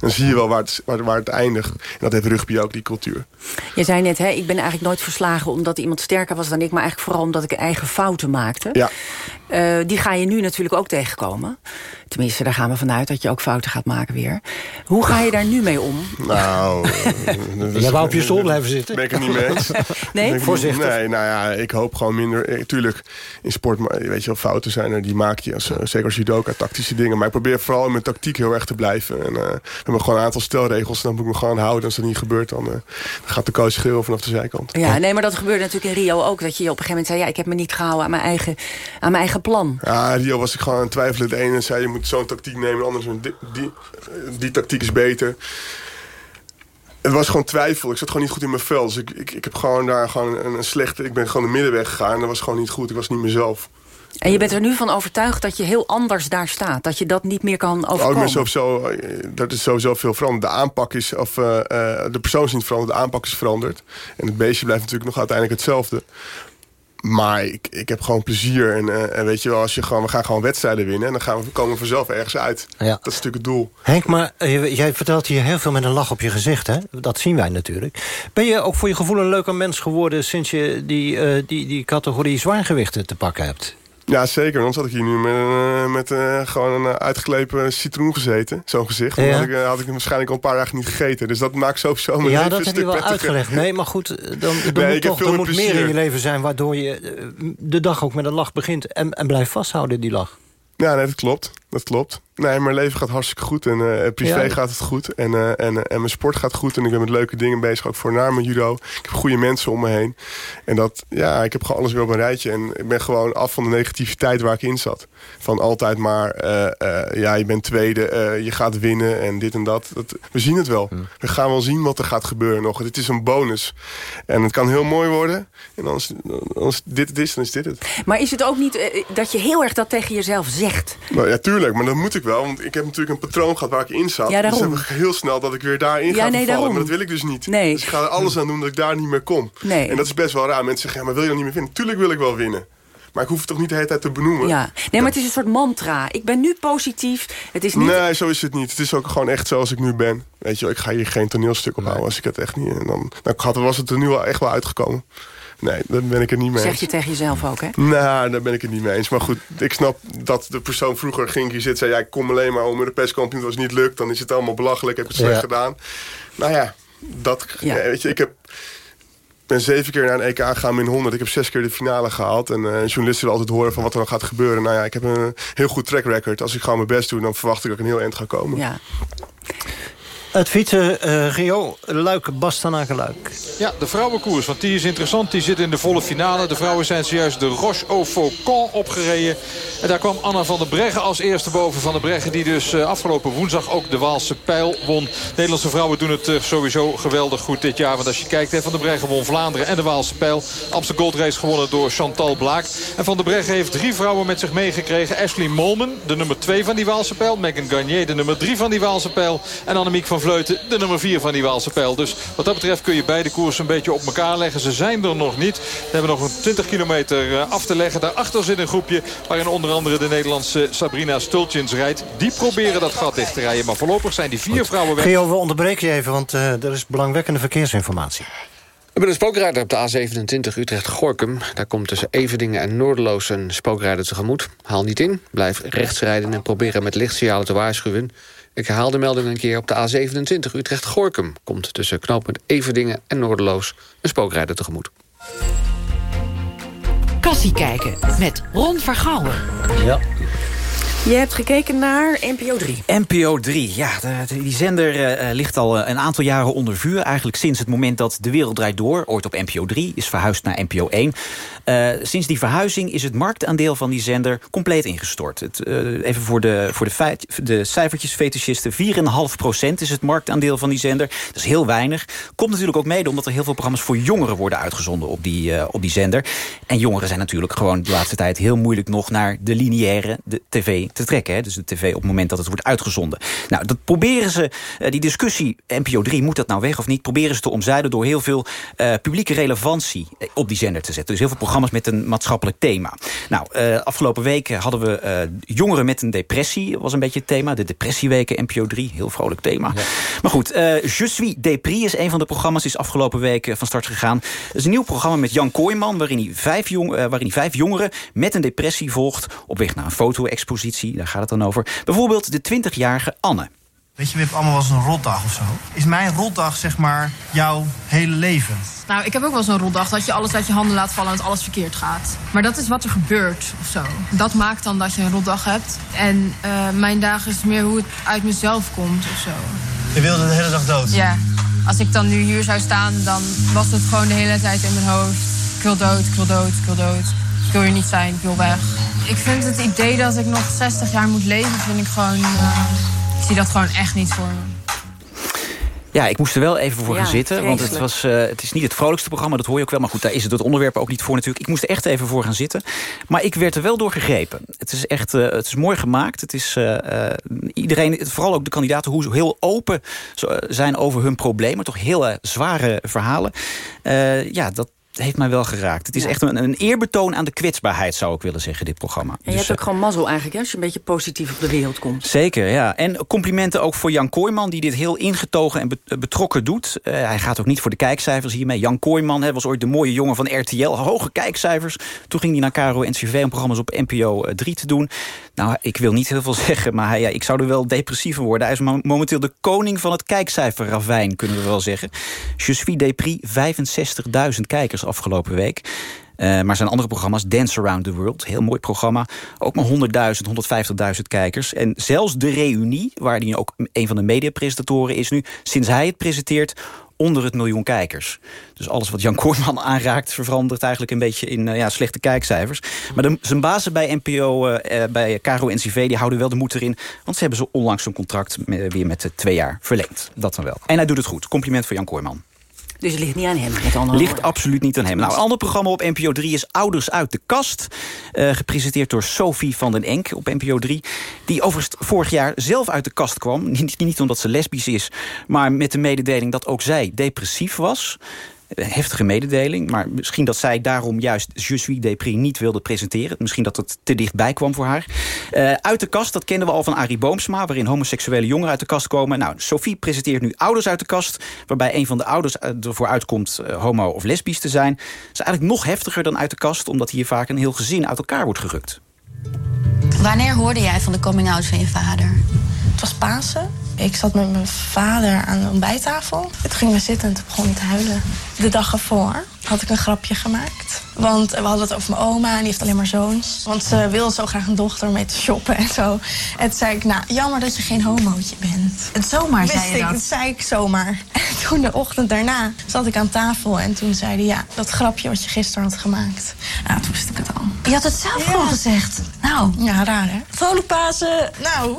Speaker 15: Dan zie je wel waar het, waar, waar het eindigt. En dat heeft rugby ook, die cultuur.
Speaker 2: Je zei net, hè, ik ben eigenlijk nooit verslagen omdat iemand sterker was dan ik... maar eigenlijk vooral omdat ik eigen fouten maakte.
Speaker 15: Ja.
Speaker 2: Eh, die ga je nu natuurlijk ook tegenkomen. Tenminste, daar gaan we vanuit dat je ook fouten gaat maken weer. Hoe ga je daar nu mee om?
Speaker 15: Nou...
Speaker 14: Jij wou op je stoel blijven zitten?
Speaker 15: Ben ik het niet mee eens.
Speaker 2: Nee?
Speaker 15: Ik
Speaker 14: Voorzichtig.
Speaker 15: Nee, nou ja, ik hoop gewoon minder. eh, tuurlijk, in sport, maar weet je wel, fouten zijn er. Die maak je, als, eh, zeker als judoka, tactische dingen. Maar ik probeer vooral in mijn tactiek heel erg te blijven. En eh, we hebben gewoon een aantal stelregels. Dan moet ik me gewoon houden. Als dat niet gebeurt, dan, eh, dan gaat de coach schreeuwen vanaf de zijkant.
Speaker 2: Ja, nee, maar dat gebeurde natuurlijk in Rio ook. Dat je op een gegeven moment zei, ja, ik heb me niet gehouden aan mijn eigen, aan mijn eigen plan.
Speaker 15: Ja, Rio was ik gewoon aan het twijfelen. De ene zei, je moet zo'n tactiek nemen. De andere zei, die, die, die tactiek is beter. Het was gewoon twijfel. Ik zat gewoon niet goed in mijn vel. Dus ik, ik, ik heb gewoon daar gewoon een, een slechte... Ik ben gewoon de middenweg gegaan. En dat was gewoon niet goed. Ik was niet mezelf.
Speaker 2: En je bent er nu van overtuigd dat je heel anders daar staat. Dat je dat niet meer kan overkomen.
Speaker 15: sowieso, eh, dat is sowieso veel veranderd. De aanpak is, of eh, eh, de persoon is niet veranderd, de aanpak is veranderd. En het beestje blijft natuurlijk nog uiteindelijk hetzelfde. Maar ik, ik heb gewoon plezier. En, eh, en weet je wel, als je gewoon, we gaan gewoon wedstrijden winnen. En dan gaan we, komen we vanzelf ergens uit.
Speaker 14: Ja.
Speaker 15: Dat is natuurlijk het doel.
Speaker 14: Henk, maar eh, jij vertelt hier heel veel met een lach op je gezicht, hè? Dat zien wij natuurlijk. Ben je ook voor je gevoel een leuker mens geworden... sinds je die, eh, die, die categorie zwaargewichten te pakken hebt?
Speaker 15: Ja, zeker. Anders had ik hier nu met, eh, met eh, gewoon een eh, uitgeklepen citroen gezeten. Zo'n gezicht. Dan
Speaker 14: Ja.
Speaker 15: had, ik, had ik waarschijnlijk al een paar dagen niet gegeten. Dus dat maakt sowieso mijn
Speaker 14: ja,
Speaker 15: leven
Speaker 14: dat
Speaker 15: een
Speaker 14: heb je wel uitgelegd. Nee, maar goed, dan, dan
Speaker 15: Nee,
Speaker 14: moet, toch, er moet meer in je leven zijn... waardoor je de dag ook met een lach begint en, en blijft vasthouden, die lach.
Speaker 15: Ja, nee, dat klopt. Dat klopt. Nee, mijn leven gaat hartstikke goed en eh, privé
Speaker 14: Ja.
Speaker 15: gaat het goed. En, eh, en, eh, en mijn sport gaat goed en ik ben met leuke dingen bezig, ook voor naar mijn judo. Ik heb goede mensen om me heen. En dat, ja, ik heb gewoon alles weer op een rijtje. En ik ben gewoon af van de negativiteit waar ik in zat. Van altijd maar, eh, eh, ja, je bent tweede, eh, je gaat winnen en dit en dat. dat. We zien het wel. We gaan wel zien wat er gaat gebeuren nog. Dit is een bonus. En het kan heel mooi worden. En als, als dit het is, dan is dit het.
Speaker 2: Maar is het ook niet eh, dat je heel erg dat tegen jezelf zegt?
Speaker 15: Nou, ja, tuurlijk, maar dat moet ik wel. Want ik heb natuurlijk een patroon gehad waar ik in zat.
Speaker 2: Ja, daarom.
Speaker 15: Dus dan heb ik heel snel dat ik weer daarin
Speaker 2: Ja,
Speaker 15: ga
Speaker 2: nee,
Speaker 15: vervallen.
Speaker 2: daarom.
Speaker 15: Maar dat wil ik dus niet.
Speaker 2: Nee.
Speaker 15: Dus ik ga er alles aan doen dat ik daar niet meer kom.
Speaker 2: Nee.
Speaker 15: En dat is best wel raar. Mensen zeggen, ja, maar wil je dan niet meer winnen? Tuurlijk wil ik wel winnen. Maar ik hoef het toch niet de hele tijd te benoemen?
Speaker 2: Ja. Nee, maar het is een soort mantra. Ik ben nu positief. Het is niet...
Speaker 15: Nee, zo is het niet. Het is ook gewoon echt zoals ik nu ben. Weet je, wel, ik ga hier geen toneelstuk op houden als ik het echt niet... En dan, dan had, was het er nu wel echt wel uitgekomen. Nee, daar ben ik het niet mee
Speaker 2: Zeg
Speaker 15: eens.
Speaker 2: je tegen jezelf ook, hè?
Speaker 15: Nou, daar ben ik het niet mee eens. Maar goed, ik snap dat de persoon vroeger ging hier zitten... zei, ja, ik kom alleen maar om Europees kampioen. Als het niet lukt, dan is het allemaal belachelijk. Heb ik het slecht
Speaker 14: Ja.
Speaker 15: gedaan. Nou ja, dat... ja, weet je, ik heb... Ik ben zeven keer naar een EK gegaan min 100. Ik heb zes keer de finale gehaald. En eh, journalisten willen altijd horen van wat er dan gaat gebeuren. Nou ja, ik heb een heel goed track record. Als ik gewoon mijn best doe, dan verwacht ik dat ik een heel eind ga komen.
Speaker 2: Ja.
Speaker 14: Het fietsen, eh Rio, Luik, Bastenaken, Luik.
Speaker 9: Ja, de vrouwenkoers, want die is interessant. Die zit in de volle finale. De vrouwen zijn zojuist de Roche au Faucon opgereden. En daar kwam Anna van der Breggen als eerste boven. Van der Breggen die dus eh, afgelopen woensdag ook de Waalse pijl won. Nederlandse vrouwen doen het eh, sowieso geweldig goed dit jaar. Want als je kijkt, Van der Breggen won Vlaanderen en de Waalse pijl. Amsterdam Gold Race gewonnen door Chantal Blaak. En Van der Breggen heeft drie vrouwen met zich meegekregen. Ashley Molman, de nummer 2 van die Waalse pijl. Megan Garnier, de nummer 3 van die Waalse pijl. En Annemiek van Vleuten, de nummer 4 van die Waalse pijl. Dus wat dat betreft kun je beide koersen een beetje op elkaar leggen. Ze zijn er nog niet. We hebben nog een 20 kilometer eh, af te leggen. Daarachter zit een groepje waarin onder andere de Nederlandse Sabrina Stultjens rijdt. Die proberen dat gat dicht te rijden. Maar voorlopig zijn die vier vrouwen weg.
Speaker 14: Geo, we onderbreken je even, want eh, er is belangwekkende verkeersinformatie.
Speaker 25: We hebben een spookrijder op de A27 Utrecht-Gorkum. Daar komt tussen Everdingen en Noorderloos een spookrijder tegemoet. Haal niet in, blijf rechts rijden en proberen met lichtsignalen te waarschuwen. Ik herhaal de melding een keer op de A27 Utrecht-Gorkum. Komt tussen knooppunt Everdingen en Noorderloos een spookrijder tegemoet.
Speaker 13: Kassie kijken met Ron Vergouwen.
Speaker 14: Ja.
Speaker 2: Je hebt gekeken naar NPO 3.
Speaker 16: NPO 3, ja, die zender eh, ligt al eh, een aantal jaren onder vuur. Eigenlijk sinds het moment dat De Wereld Draait Door, ooit op NPO 3, is verhuisd naar NPO 1. Eh, sinds die verhuizing is het marktaandeel van die zender compleet ingestort. Het, eh, even voor de, voor de, feit, de cijfertjes, fetischisten, 4,5% is het marktaandeel van die zender. Dat is heel weinig. Komt natuurlijk ook mede omdat er heel veel programma's voor jongeren worden uitgezonden op die, eh, op die zender. En jongeren zijn natuurlijk gewoon de laatste tijd heel moeilijk nog naar de lineaire de tv te trekken. Hè? Dus de tv op het moment dat het wordt uitgezonden. Nou, dat proberen ze, eh, die discussie, NPO 3, moet dat nou weg of niet? Proberen ze te omzeilen door heel veel eh, publieke relevantie eh, op die zender te zetten. Dus heel veel programma's met een maatschappelijk thema. Nou, afgelopen weken hadden we jongeren met een depressie, was een beetje het thema. De depressieweken NPO 3, heel vrolijk thema. Maar goed, Je suis Depri is een van de programma's, is afgelopen week eh, van start gegaan. Het is een nieuw programma met Jan Kooijman, waarin hij vijf, jong, waarin hij vijf jongeren met een depressie volgt op weg naar een foto-expositie. Daar gaat het dan over. Bijvoorbeeld de 20-jarige Anne.
Speaker 26: Weet je, we hebben allemaal wel eens een rotdag of zo. Is mijn rotdag, zeg maar, jouw hele leven?
Speaker 27: Nou, ik heb ook wel zo'n rotdag dat je alles uit je handen laat vallen en dat alles verkeerd gaat. Maar dat is wat er gebeurt of zo. Dat maakt dan dat je een rotdag hebt. En eh, mijn dagen is meer hoe het uit mezelf komt of zo.
Speaker 26: Je wilde de hele dag dood?
Speaker 27: Ja, als ik dan nu hier zou staan, dan was het gewoon de hele tijd in mijn hoofd. Ik wil dood, ik wil dood, ik wil dood. Ik wil hier niet zijn, ik wil weg. Ik vind het idee dat ik nog 60 jaar moet leven, vind ik gewoon... eh, ik zie dat gewoon echt niet voor me.
Speaker 16: Ja, ik moest er wel even voor
Speaker 27: Ja,
Speaker 16: gaan zitten. Want het, was, eh, het is niet het vrolijkste programma, dat hoor je ook wel. Maar goed, daar is het het onderwerp ook niet voor natuurlijk. Ik moest er echt even voor gaan zitten. Maar ik werd er wel door gegrepen. Het is echt eh, het is mooi gemaakt. Het is eh, eh, iedereen, vooral ook de kandidaten, hoe ze heel open zijn over hun problemen. Toch hele zware verhalen. Eh, ja, dat heeft mij wel geraakt. Het is
Speaker 2: Ja.
Speaker 16: echt een, een eerbetoon aan de kwetsbaarheid, zou ik willen zeggen, dit programma.
Speaker 2: En je
Speaker 16: Dus,
Speaker 2: hebt ook gewoon mazzel eigenlijk, hè, als je een beetje positief op de wereld komt.
Speaker 16: Zeker, ja. En complimenten ook voor Jan Kooijman... die dit heel ingetogen en be- eh, betrokken doet. Eh, hij gaat ook niet voor de kijkcijfers hiermee. Jan Kooijman hè, was ooit de mooie jongen van RTL. Hoge kijkcijfers. Toen ging hij naar Caro NCV om programma's op NPO 3 te doen. Nou, ik wil niet heel veel zeggen, maar hij, ja, ik zou er wel depressiever worden. Hij is mo- momenteel de koning van het kijkcijferravijn, kunnen we wel zeggen. Je suis Depri, 65.000 kijkers afgelopen week. Eh, maar zijn andere programma's, Dance Around the World, heel mooi programma. Ook maar 100.000, 150.000 kijkers. En zelfs de reunie, waar hij ook een van de mediapresentatoren is nu... sinds hij het presenteert, onder het miljoen kijkers. Dus alles wat Jan Koorman aanraakt... verandert eigenlijk een beetje in uh, ja, slechte kijkcijfers. Maar zijn bazen bij NPO, uh, bij Caro NCV... die houden wel de moed erin. Want ze hebben zo onlangs een contract weer met twee jaar verlengd. Dat dan wel. En hij doet het goed. Compliment voor Jan Koorman.
Speaker 2: Dus het ligt niet aan hem, met andere
Speaker 16: Ligt
Speaker 2: woorden.
Speaker 16: absoluut niet aan hem. Nou, een ander programma op NPO 3 is Ouders uit de Kast. Uh, gepresenteerd door Sophie van den Enk op NPO 3. Die overigens vorig jaar zelf uit de kast kwam. Niet, niet omdat ze lesbisch is, maar met de mededeling dat ook zij depressief was heftige mededeling. Maar misschien dat zij daarom juist Je suis dépris niet wilde presenteren. Misschien dat het te dichtbij kwam voor haar. Uh, uit de kast, dat kennen we al van Arie Boomsma... waarin homoseksuele jongeren uit de kast komen. Nou, Sophie presenteert nu Ouders uit de kast... waarbij een van de ouders ervoor uitkomt uh, homo of lesbisch te zijn. Dat is eigenlijk nog heftiger dan uit de kast... omdat hier vaak een heel gezin uit elkaar wordt gerukt.
Speaker 28: Wanneer hoorde jij van de coming-out van je vader?
Speaker 29: Het was Pasen. Ik zat met mijn vader aan de ontbijttafel. Toen gingen we zitten en toen begon ik te huilen. De dag ervoor had ik een grapje gemaakt. Want we hadden het over mijn oma en die heeft alleen maar zoons. Want ze wil zo graag een dochter mee te shoppen en zo. En toen zei ik, nou, jammer dat je geen homootje bent.
Speaker 28: Het zomaar,
Speaker 29: Wist
Speaker 28: zei je
Speaker 29: ik,
Speaker 28: dat?
Speaker 29: Dat zei ik zomaar. En toen de ochtend daarna zat ik aan tafel en toen zei hij... ja, dat grapje wat je gisteren had gemaakt. Ja, toen wist ik het al.
Speaker 28: Je had het zelf gewoon gezegd. Nou.
Speaker 29: Ja, raar hè? Vrolijk Pasen. Nou,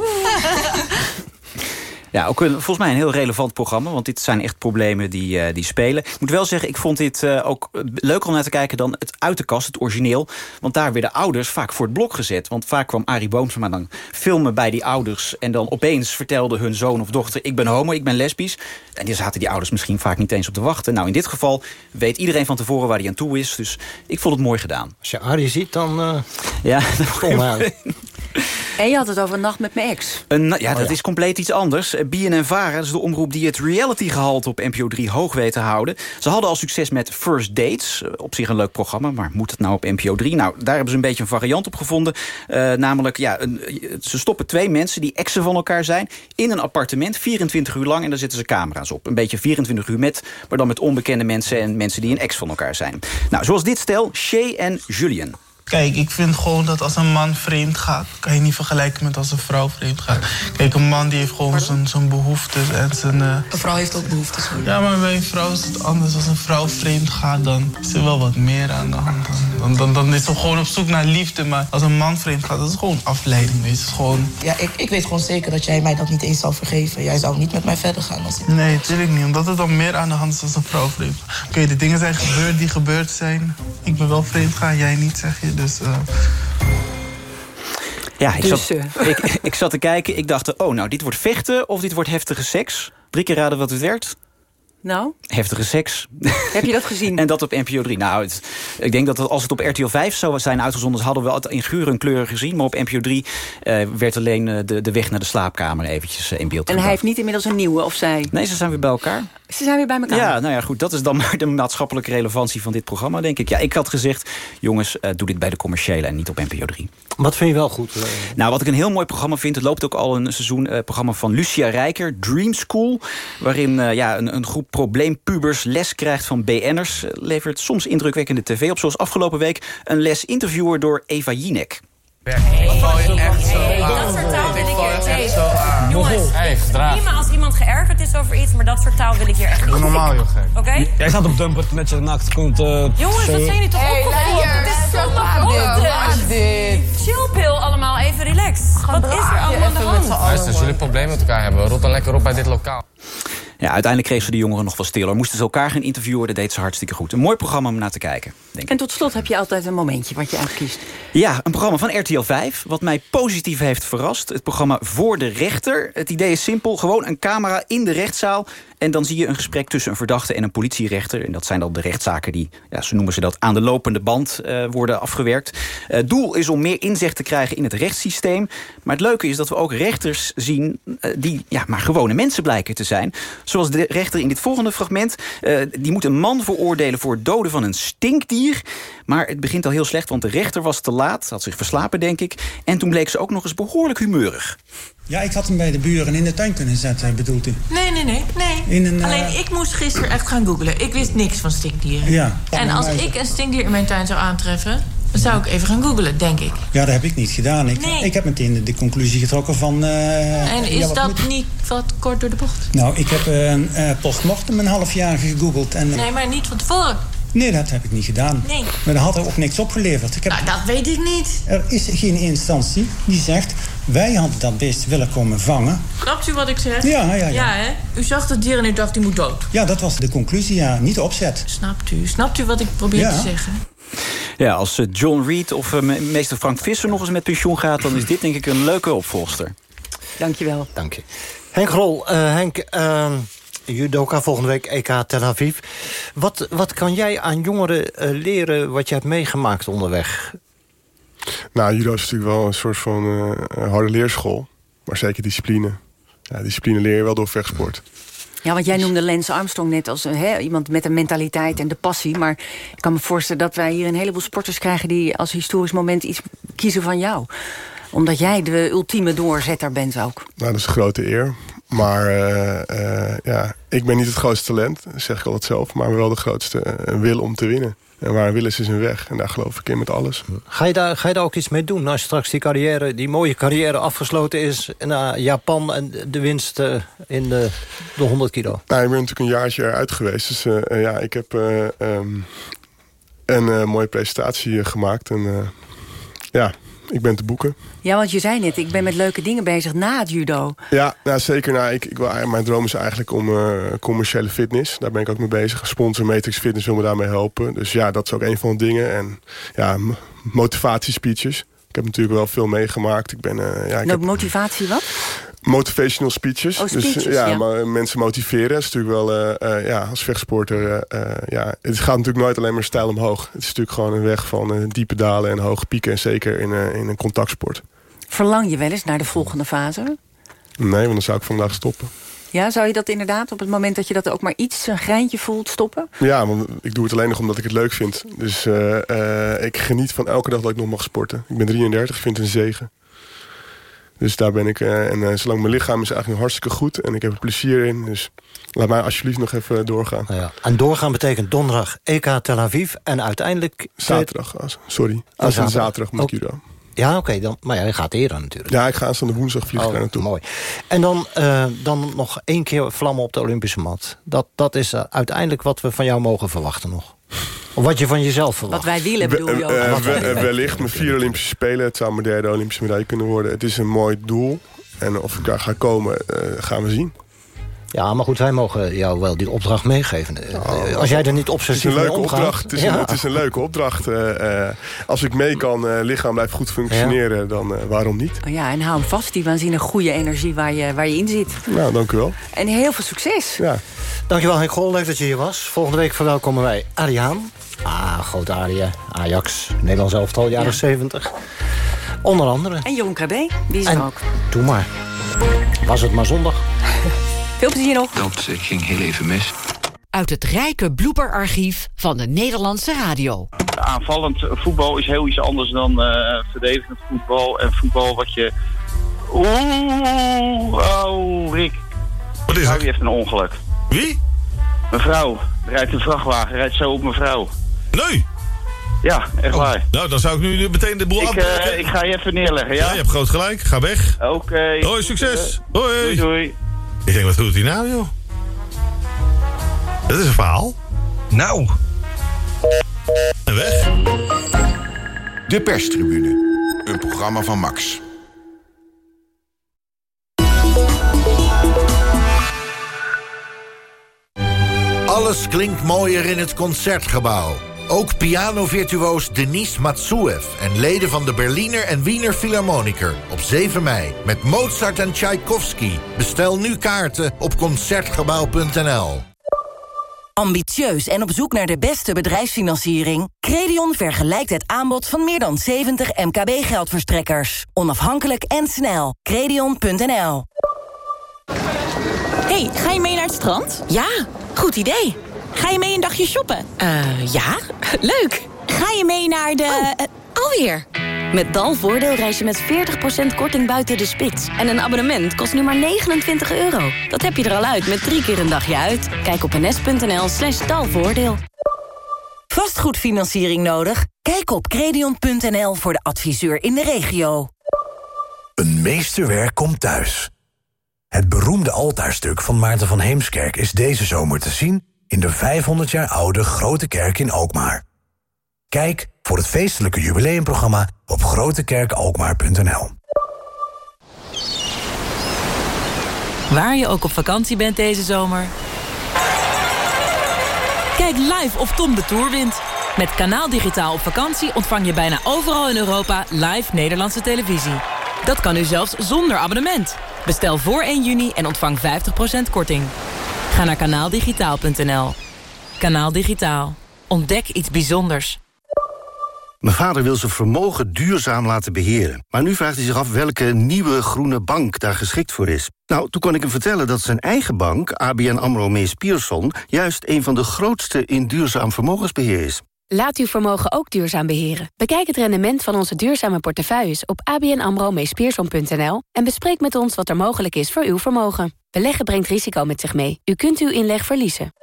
Speaker 16: Ja, ook een, volgens mij een heel relevant programma. Want dit zijn echt problemen die, uh, die spelen. Ik moet wel zeggen, ik vond dit uh, ook leuker om naar te kijken... dan het uit de kast, het origineel. Want daar werden ouders vaak voor het blok gezet. Want vaak kwam Arie Boomsma dan filmen bij die ouders... en dan opeens vertelde hun zoon of dochter... ik ben homo, ik ben lesbisch. En die zaten die ouders misschien vaak niet eens op te wachten. Nou, in dit geval weet iedereen van tevoren waar hij aan toe is. Dus ik vond het mooi gedaan.
Speaker 14: Als je Arie ziet, dan... Uh,
Speaker 16: ja,
Speaker 14: dan
Speaker 2: En je had het over een nacht met mijn ex.
Speaker 16: Een, ja, oh, dat ja. is compleet iets anders. BNN Vara, dat is de omroep die het reality-gehalte op NPO 3 hoog weet te houden. Ze hadden al succes met First Dates. Op zich een leuk programma, maar moet het nou op NPO 3? Nou, daar hebben ze een beetje een variant op gevonden. Uh, namelijk, ja, een, ze stoppen twee mensen die exen van elkaar zijn... in een appartement, 24 uur lang, en daar zetten ze camera's op. Een beetje 24 uur met, maar dan met onbekende mensen... en mensen die een ex van elkaar zijn. Nou, zoals dit stel, Shay en Julian.
Speaker 30: Kijk, ik vind gewoon dat als een man vreemd gaat... kan je niet vergelijken met als een vrouw vreemd gaat. Kijk, een man die heeft gewoon zijn, zijn behoeftes en zijn... Uh...
Speaker 29: Een vrouw heeft ook behoeftes. Hoor.
Speaker 30: Ja, maar bij een vrouw is het anders. Als een vrouw vreemd gaat, dan is er wel wat meer aan de hand. Dan, dan, dan is ze gewoon op zoek naar liefde. Maar als een man vreemd gaat, dat is gewoon afleiding. Weet je. Het is gewoon...
Speaker 29: Ja, ik, ik weet gewoon zeker dat jij mij dat niet eens zou vergeven. Jij zou niet met mij verder gaan. Als ik...
Speaker 30: Nee, natuurlijk niet. Omdat het dan meer aan de hand is als een vrouw vreemd. Oké, okay, de dingen zijn gebeurd die gebeurd zijn. Ik ben wel vreemd gaan, jij niet, zeg je. Dus... Uh...
Speaker 16: Ja, ik,
Speaker 2: Dus,
Speaker 16: zat,
Speaker 2: eh,
Speaker 16: ik, ik zat te kijken. Ik dacht, oh, nou, dit wordt vechten of dit wordt heftige seks. Drie keer raden wat het werd.
Speaker 2: Nou,
Speaker 16: Heftige seks.
Speaker 2: heb je dat gezien?
Speaker 16: en dat op NPO 3. Nou, het, ik denk dat het, als het op RTL 5 zou zijn uitgezonden... hadden we het in geur en kleuren gezien. Maar op NPO 3 uh, werd alleen de, de weg naar de slaapkamer eventjes uh, in beeld
Speaker 2: En hij heeft niet inmiddels een nieuwe, of zij?
Speaker 16: Nee, ze zijn weer bij elkaar.
Speaker 2: Ze zijn weer bij elkaar?
Speaker 16: Ja, nou ja, goed. Dat is dan maar de maatschappelijke relevantie van dit programma, denk ik. Ja, ik had gezegd, jongens, doe dit bij de commerciële en niet op NPO 3.
Speaker 14: Wat vind je wel goed?
Speaker 16: Nou, wat ik een heel mooi programma vind... het loopt ook al een seizoen programma van Lucia Rijker, Dream School... waarin ja, een, een groep probleempubers les krijgt van BN'ers... levert soms indrukwekkende tv op. Zoals afgelopen week een les interviewer door Eva Jinek.
Speaker 31: Hey, dat soort taal wil ik hier hey, Jongens, prima als iemand geërgerd is over iets... maar dat soort taal wil ik hier echt niet.
Speaker 32: normaal, joh, gek.
Speaker 31: Oké? Okay?
Speaker 32: Jij staat op dumpert met je naakt komt... Uh,
Speaker 31: Jongens, wat zijn jullie toch hey, opgevoed? Het is zondagochtend. Chillpil allemaal, even relax. Wat is er allemaal aan de hand?
Speaker 32: Luister, als jullie een probleem met elkaar hebben... rot dan lekker op bij dit lokaal.
Speaker 16: Ja, uiteindelijk kreeg ze de jongeren nog wel stiller. Moesten ze elkaar gaan interviewen, dat deed ze hartstikke goed. Een mooi programma om naar te kijken. Denk ik.
Speaker 2: En tot slot heb je altijd een momentje wat je uitkiest.
Speaker 16: Ja, een programma van RTL 5, wat mij positief heeft verrast. Het programma Voor de Rechter. Het idee is simpel, gewoon een camera in de rechtszaal... en dan zie je een gesprek tussen een verdachte en een politierechter. En dat zijn dan de rechtszaken die, ja, zo noemen ze dat... aan de lopende band uh, worden afgewerkt. Het uh, doel is om meer inzicht te krijgen in het rechtssysteem. Maar het leuke is dat we ook rechters zien... Uh, die ja, maar gewone mensen blijken te zijn... Zoals de rechter in dit volgende fragment. Die moet een man veroordelen voor het doden van een stinkdier. Maar het begint al heel slecht, want de rechter was te laat. Had zich verslapen, denk ik. En toen bleek ze ook nog eens behoorlijk humeurig.
Speaker 33: Ja, ik had hem bij de buren in de tuin kunnen zetten, bedoelt u?
Speaker 34: Nee, nee, nee. nee.
Speaker 33: In een, eh,
Speaker 34: Alleen ik moest gisteren echt gaan googlen. Ik wist niks van stinkdieren.
Speaker 33: Ja.
Speaker 34: En als ik een stinkdier in mijn tuin zou aantreffen... dan zou ik even gaan googlen, denk ik.
Speaker 33: Ja, dat heb ik niet gedaan. Ik,
Speaker 34: Nee.
Speaker 33: ik heb meteen de, de conclusie getrokken van... eh,
Speaker 34: en is
Speaker 33: ja,
Speaker 34: dat
Speaker 33: moet-
Speaker 34: niet wat kort door de bocht?
Speaker 33: Nou, ik heb eh, een eh, postmortem een half jaar gegoogeld. En,
Speaker 34: Nee, maar niet van tevoren.
Speaker 33: Nee, dat heb ik niet gedaan.
Speaker 34: Nee.
Speaker 33: Maar dat had er ook niks opgeleverd. Ik heb,
Speaker 34: Nou, dat weet ik niet.
Speaker 33: Er is geen instantie die zegt... wij hadden dat beest willen komen vangen.
Speaker 34: Snapt u wat ik zeg?
Speaker 33: Ja, ja, ja.
Speaker 34: Ja, hè? U zag het dier en u dacht, die moet dood.
Speaker 33: Ja, dat was de conclusie, ja. Niet de opzet.
Speaker 34: Snapt u? Snapt u wat ik probeer
Speaker 33: Ja.
Speaker 34: te zeggen?
Speaker 16: Ja, als eh, John Reed of eh, me- meester Frank Visser nog eens met pensioen gaat... dan is dit denk ik een leuke opvolgster.
Speaker 2: Dankjewel.
Speaker 14: Dank je. Henk Grol, eh, Henk, eh, judoka volgende week EK Tel Aviv. Wat, wat kan jij aan jongeren leren wat je hebt meegemaakt onderweg?
Speaker 15: Nou, judo is natuurlijk wel een soort van eh, harde leerschool. Maar zeker discipline. Ja, discipline leer je wel door vechtsport.
Speaker 2: Ja, want jij noemde Lance Armstrong net als een, hè, iemand met een mentaliteit en de passie. Maar ik kan me voorstellen dat wij hier een heleboel sporters krijgen... die als historisch moment iets kiezen van jou. Omdat jij de ultieme doorzetter bent ook.
Speaker 15: Nou, dat is een grote eer. Maar eh, eh, ja, ik ben niet het grootste talent, zeg ik altijd zelf. Maar wel de grootste eh, wil om te winnen. En waar een wil is, is een weg. En daar geloof ik in met alles.
Speaker 14: Ga je, daar, ga je daar ook iets mee doen als straks die carrière, die mooie carrière afgesloten is naar Japan en de winst in de, de 100 kilo?
Speaker 15: Nou, ik ben natuurlijk een jaartje eruit geweest. Dus ja, ik heb eh, ehm, een mooie presentatie gemaakt. En ja, ik ben te boeken.
Speaker 2: Ja, want je zei net, ik ben met leuke dingen bezig na het judo.
Speaker 15: Ja, nou, zeker. Nou, ik, ik wil, mijn droom is eigenlijk om eh, commerciële fitness. Daar ben ik ook mee bezig. Sponsor Matrix Fitness wil me daarmee helpen. Dus ja, dat is ook een van de dingen. En ja, motivatiespeeches. Ik heb natuurlijk wel veel meegemaakt. Ik ben, eh, ja, ik
Speaker 2: Nou,
Speaker 15: heb
Speaker 2: motivatie wat?
Speaker 15: Motivational speeches.
Speaker 2: Oh, speeches,
Speaker 15: dus ja,
Speaker 2: ja.
Speaker 15: maar mensen motiveren. Is natuurlijk wel, eh, eh, ja, als vechtsporter, eh, eh, ja, het gaat natuurlijk nooit alleen maar stijl omhoog. Het is natuurlijk gewoon een weg van eh, diepe dalen en hoge pieken. En zeker in, eh, in een contactsport.
Speaker 2: Verlang je wel eens naar de volgende fase?
Speaker 15: Nee, want dan zou ik vandaag stoppen.
Speaker 2: Ja, zou je dat inderdaad op het moment dat je dat ook maar iets, een greintje voelt, stoppen?
Speaker 15: Ja, want ik doe het alleen nog omdat ik het leuk vind. Dus eh, eh, ik geniet van elke dag dat ik nog mag sporten. Ik ben 33, ik vind het een zegen. Dus daar ben ik. eh, en eh, zolang mijn lichaam is eigenlijk hartstikke goed. En ik heb er plezier in. Dus laat mij alsjeblieft nog even doorgaan.
Speaker 14: Nou ja, en doorgaan betekent donderdag EK Tel Aviv en uiteindelijk...
Speaker 15: Zaterdag, als- sorry.
Speaker 14: Oh,
Speaker 15: Als
Speaker 14: zaterdag.
Speaker 15: zaterdag moet judo.
Speaker 14: Ja, oké, dan, maar ja, je gaat eerder natuurlijk.
Speaker 15: Ja, ik ga aanstaande woensdag vliegen
Speaker 14: Oh,
Speaker 15: daar naartoe.
Speaker 14: mooi. En dan, eh, dan nog één keer vlammen op de Olympische mat. Dat, dat is eh, uiteindelijk wat we van jou mogen verwachten nog. Of wat je van jezelf verwacht.
Speaker 2: Wat wij willen, bedoel je ook.
Speaker 15: Eh, we- wellicht met vier Olympische Spelen. Het zou mijn derde Olympische medaille kunnen worden. Het is een mooi doel. En of ik daar ga komen, eh, gaan we zien.
Speaker 14: Ja, maar goed, wij mogen jou wel die opdracht meegeven. Eh, Als jij er niet
Speaker 15: Het is
Speaker 14: obsessief
Speaker 15: een leuke
Speaker 14: omgaat...
Speaker 15: opdracht. Het is,
Speaker 14: Ja.
Speaker 15: een, het is een leuke opdracht. Eh, eh, als ik mee kan, eh lichaam blijft goed functioneren, dan eh, waarom niet?
Speaker 2: Oh ja, en hou hem vast, die waanzinnig goede energie waar je, waar je in zit.
Speaker 15: Nou, dank u wel.
Speaker 2: En heel veel succes.
Speaker 15: Ja.
Speaker 14: Dankjewel Henk Grol, leuk dat je hier was. Volgende week verwelkomen wij Ariaan. Ah, grote Aria, Ajax, Nederlands elftal, jaren
Speaker 2: Ja.
Speaker 14: 70. Onder andere.
Speaker 2: En Jeroen KB, die is
Speaker 14: En-
Speaker 2: er ook.
Speaker 14: Doe maar. Was het maar zondag.
Speaker 2: Veel plezier nog.
Speaker 35: Dat eh, ging heel even mis.
Speaker 13: Uit het rijke blooperarchief van de Nederlandse radio.
Speaker 36: Aanvallend voetbal is heel iets anders dan eh, verdedigend voetbal. En voetbal wat je... Oeh, oh, Rick.
Speaker 37: Wat is?
Speaker 36: Die heeft een ongeluk.
Speaker 37: Wie?
Speaker 36: Mevrouw, rijdt een vrachtwagen, rijdt zo op mevrouw.
Speaker 37: Nee.
Speaker 36: Ja, echt waar.
Speaker 37: Nou, dan zou ik nu meteen de boel
Speaker 36: Ik,
Speaker 37: afbreken.
Speaker 36: eh, ik ga je even neerleggen, ja?
Speaker 37: Ja, je hebt groot gelijk. Ga weg.
Speaker 36: Oké.
Speaker 37: Hoi, succes. Hoi.
Speaker 36: Doei, doei.
Speaker 37: Ik denk, wat doet hij nou, joh? Dat is een verhaal. Nou. En weg.
Speaker 38: De perstribune. Een programma van Max.
Speaker 39: Alles klinkt mooier in het Concertgebouw. Ook pianovirtuoos Denise Matsuev en leden van de Berliner en Wiener Philharmoniker op 7 mei met Mozart en Tchaikovsky. Bestel nu kaarten op concertgebouw.nl.
Speaker 40: Ambitieus en op zoek naar de beste bedrijfsfinanciering? Credion vergelijkt het aanbod van meer dan 70 MKB-geldverstrekkers. Onafhankelijk en snel. Credion.nl
Speaker 41: hey, ga je mee naar het strand? Ja, goed idee. Ga je mee een dagje shoppen? Eh, ja, leuk.
Speaker 13: je mee naar de... eh, alweer.
Speaker 42: Met Dalvoordeel reis je met 40% korting buiten de spits. En een abonnement kost nu maar 29 euro. Dat heb je er al uit met drie keer een dagje uit. Kijk op ns.nl slash dalvoordeel.
Speaker 40: Vastgoedfinanciering nodig? Kijk op credion.nl voor de adviseur in de regio.
Speaker 3: Een meesterwerk komt thuis. Het beroemde altaarstuk van Maarten van Heemskerk is deze zomer te zien... in de 500 jaar oude Grote Kerk in Alkmaar. Kijk voor het feestelijke jubileumprogramma op grotekerkalkmaar.nl.
Speaker 35: Waar je ook op vakantie bent deze zomer. Kijk live of Tom de Tour wint. Met Kanaal Digitaal op vakantie ontvang je bijna overal in Europa live Nederlandse televisie. Dat kan nu zelfs zonder abonnement. Bestel voor 1 juni en ontvang 50% korting. Ga naar kanaaldigitaal.nl. Kanaal Digitaal. Ontdek iets bijzonders.
Speaker 43: Mijn vader wil zijn vermogen duurzaam laten beheren. Maar nu vraagt hij zich af welke nieuwe groene bank daar geschikt voor is. Nou, toen kon ik hem vertellen dat zijn eigen bank, ABN AMRO Mees Pierson... juist een van de grootste in duurzaam vermogensbeheer is.
Speaker 44: Laat uw vermogen ook duurzaam beheren. Bekijk het rendement van onze duurzame portefeuilles op abnamro en bespreek met ons wat er mogelijk is voor uw vermogen. Beleggen brengt risico met zich mee. U kunt uw inleg verliezen.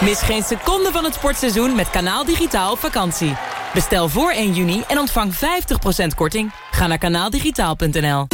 Speaker 35: Mis geen seconde van het sportseizoen met Kanaal Digitaal op vakantie. Bestel voor 1 juni en ontvang 50% korting. Ga naar kanaaldigitaal.nl.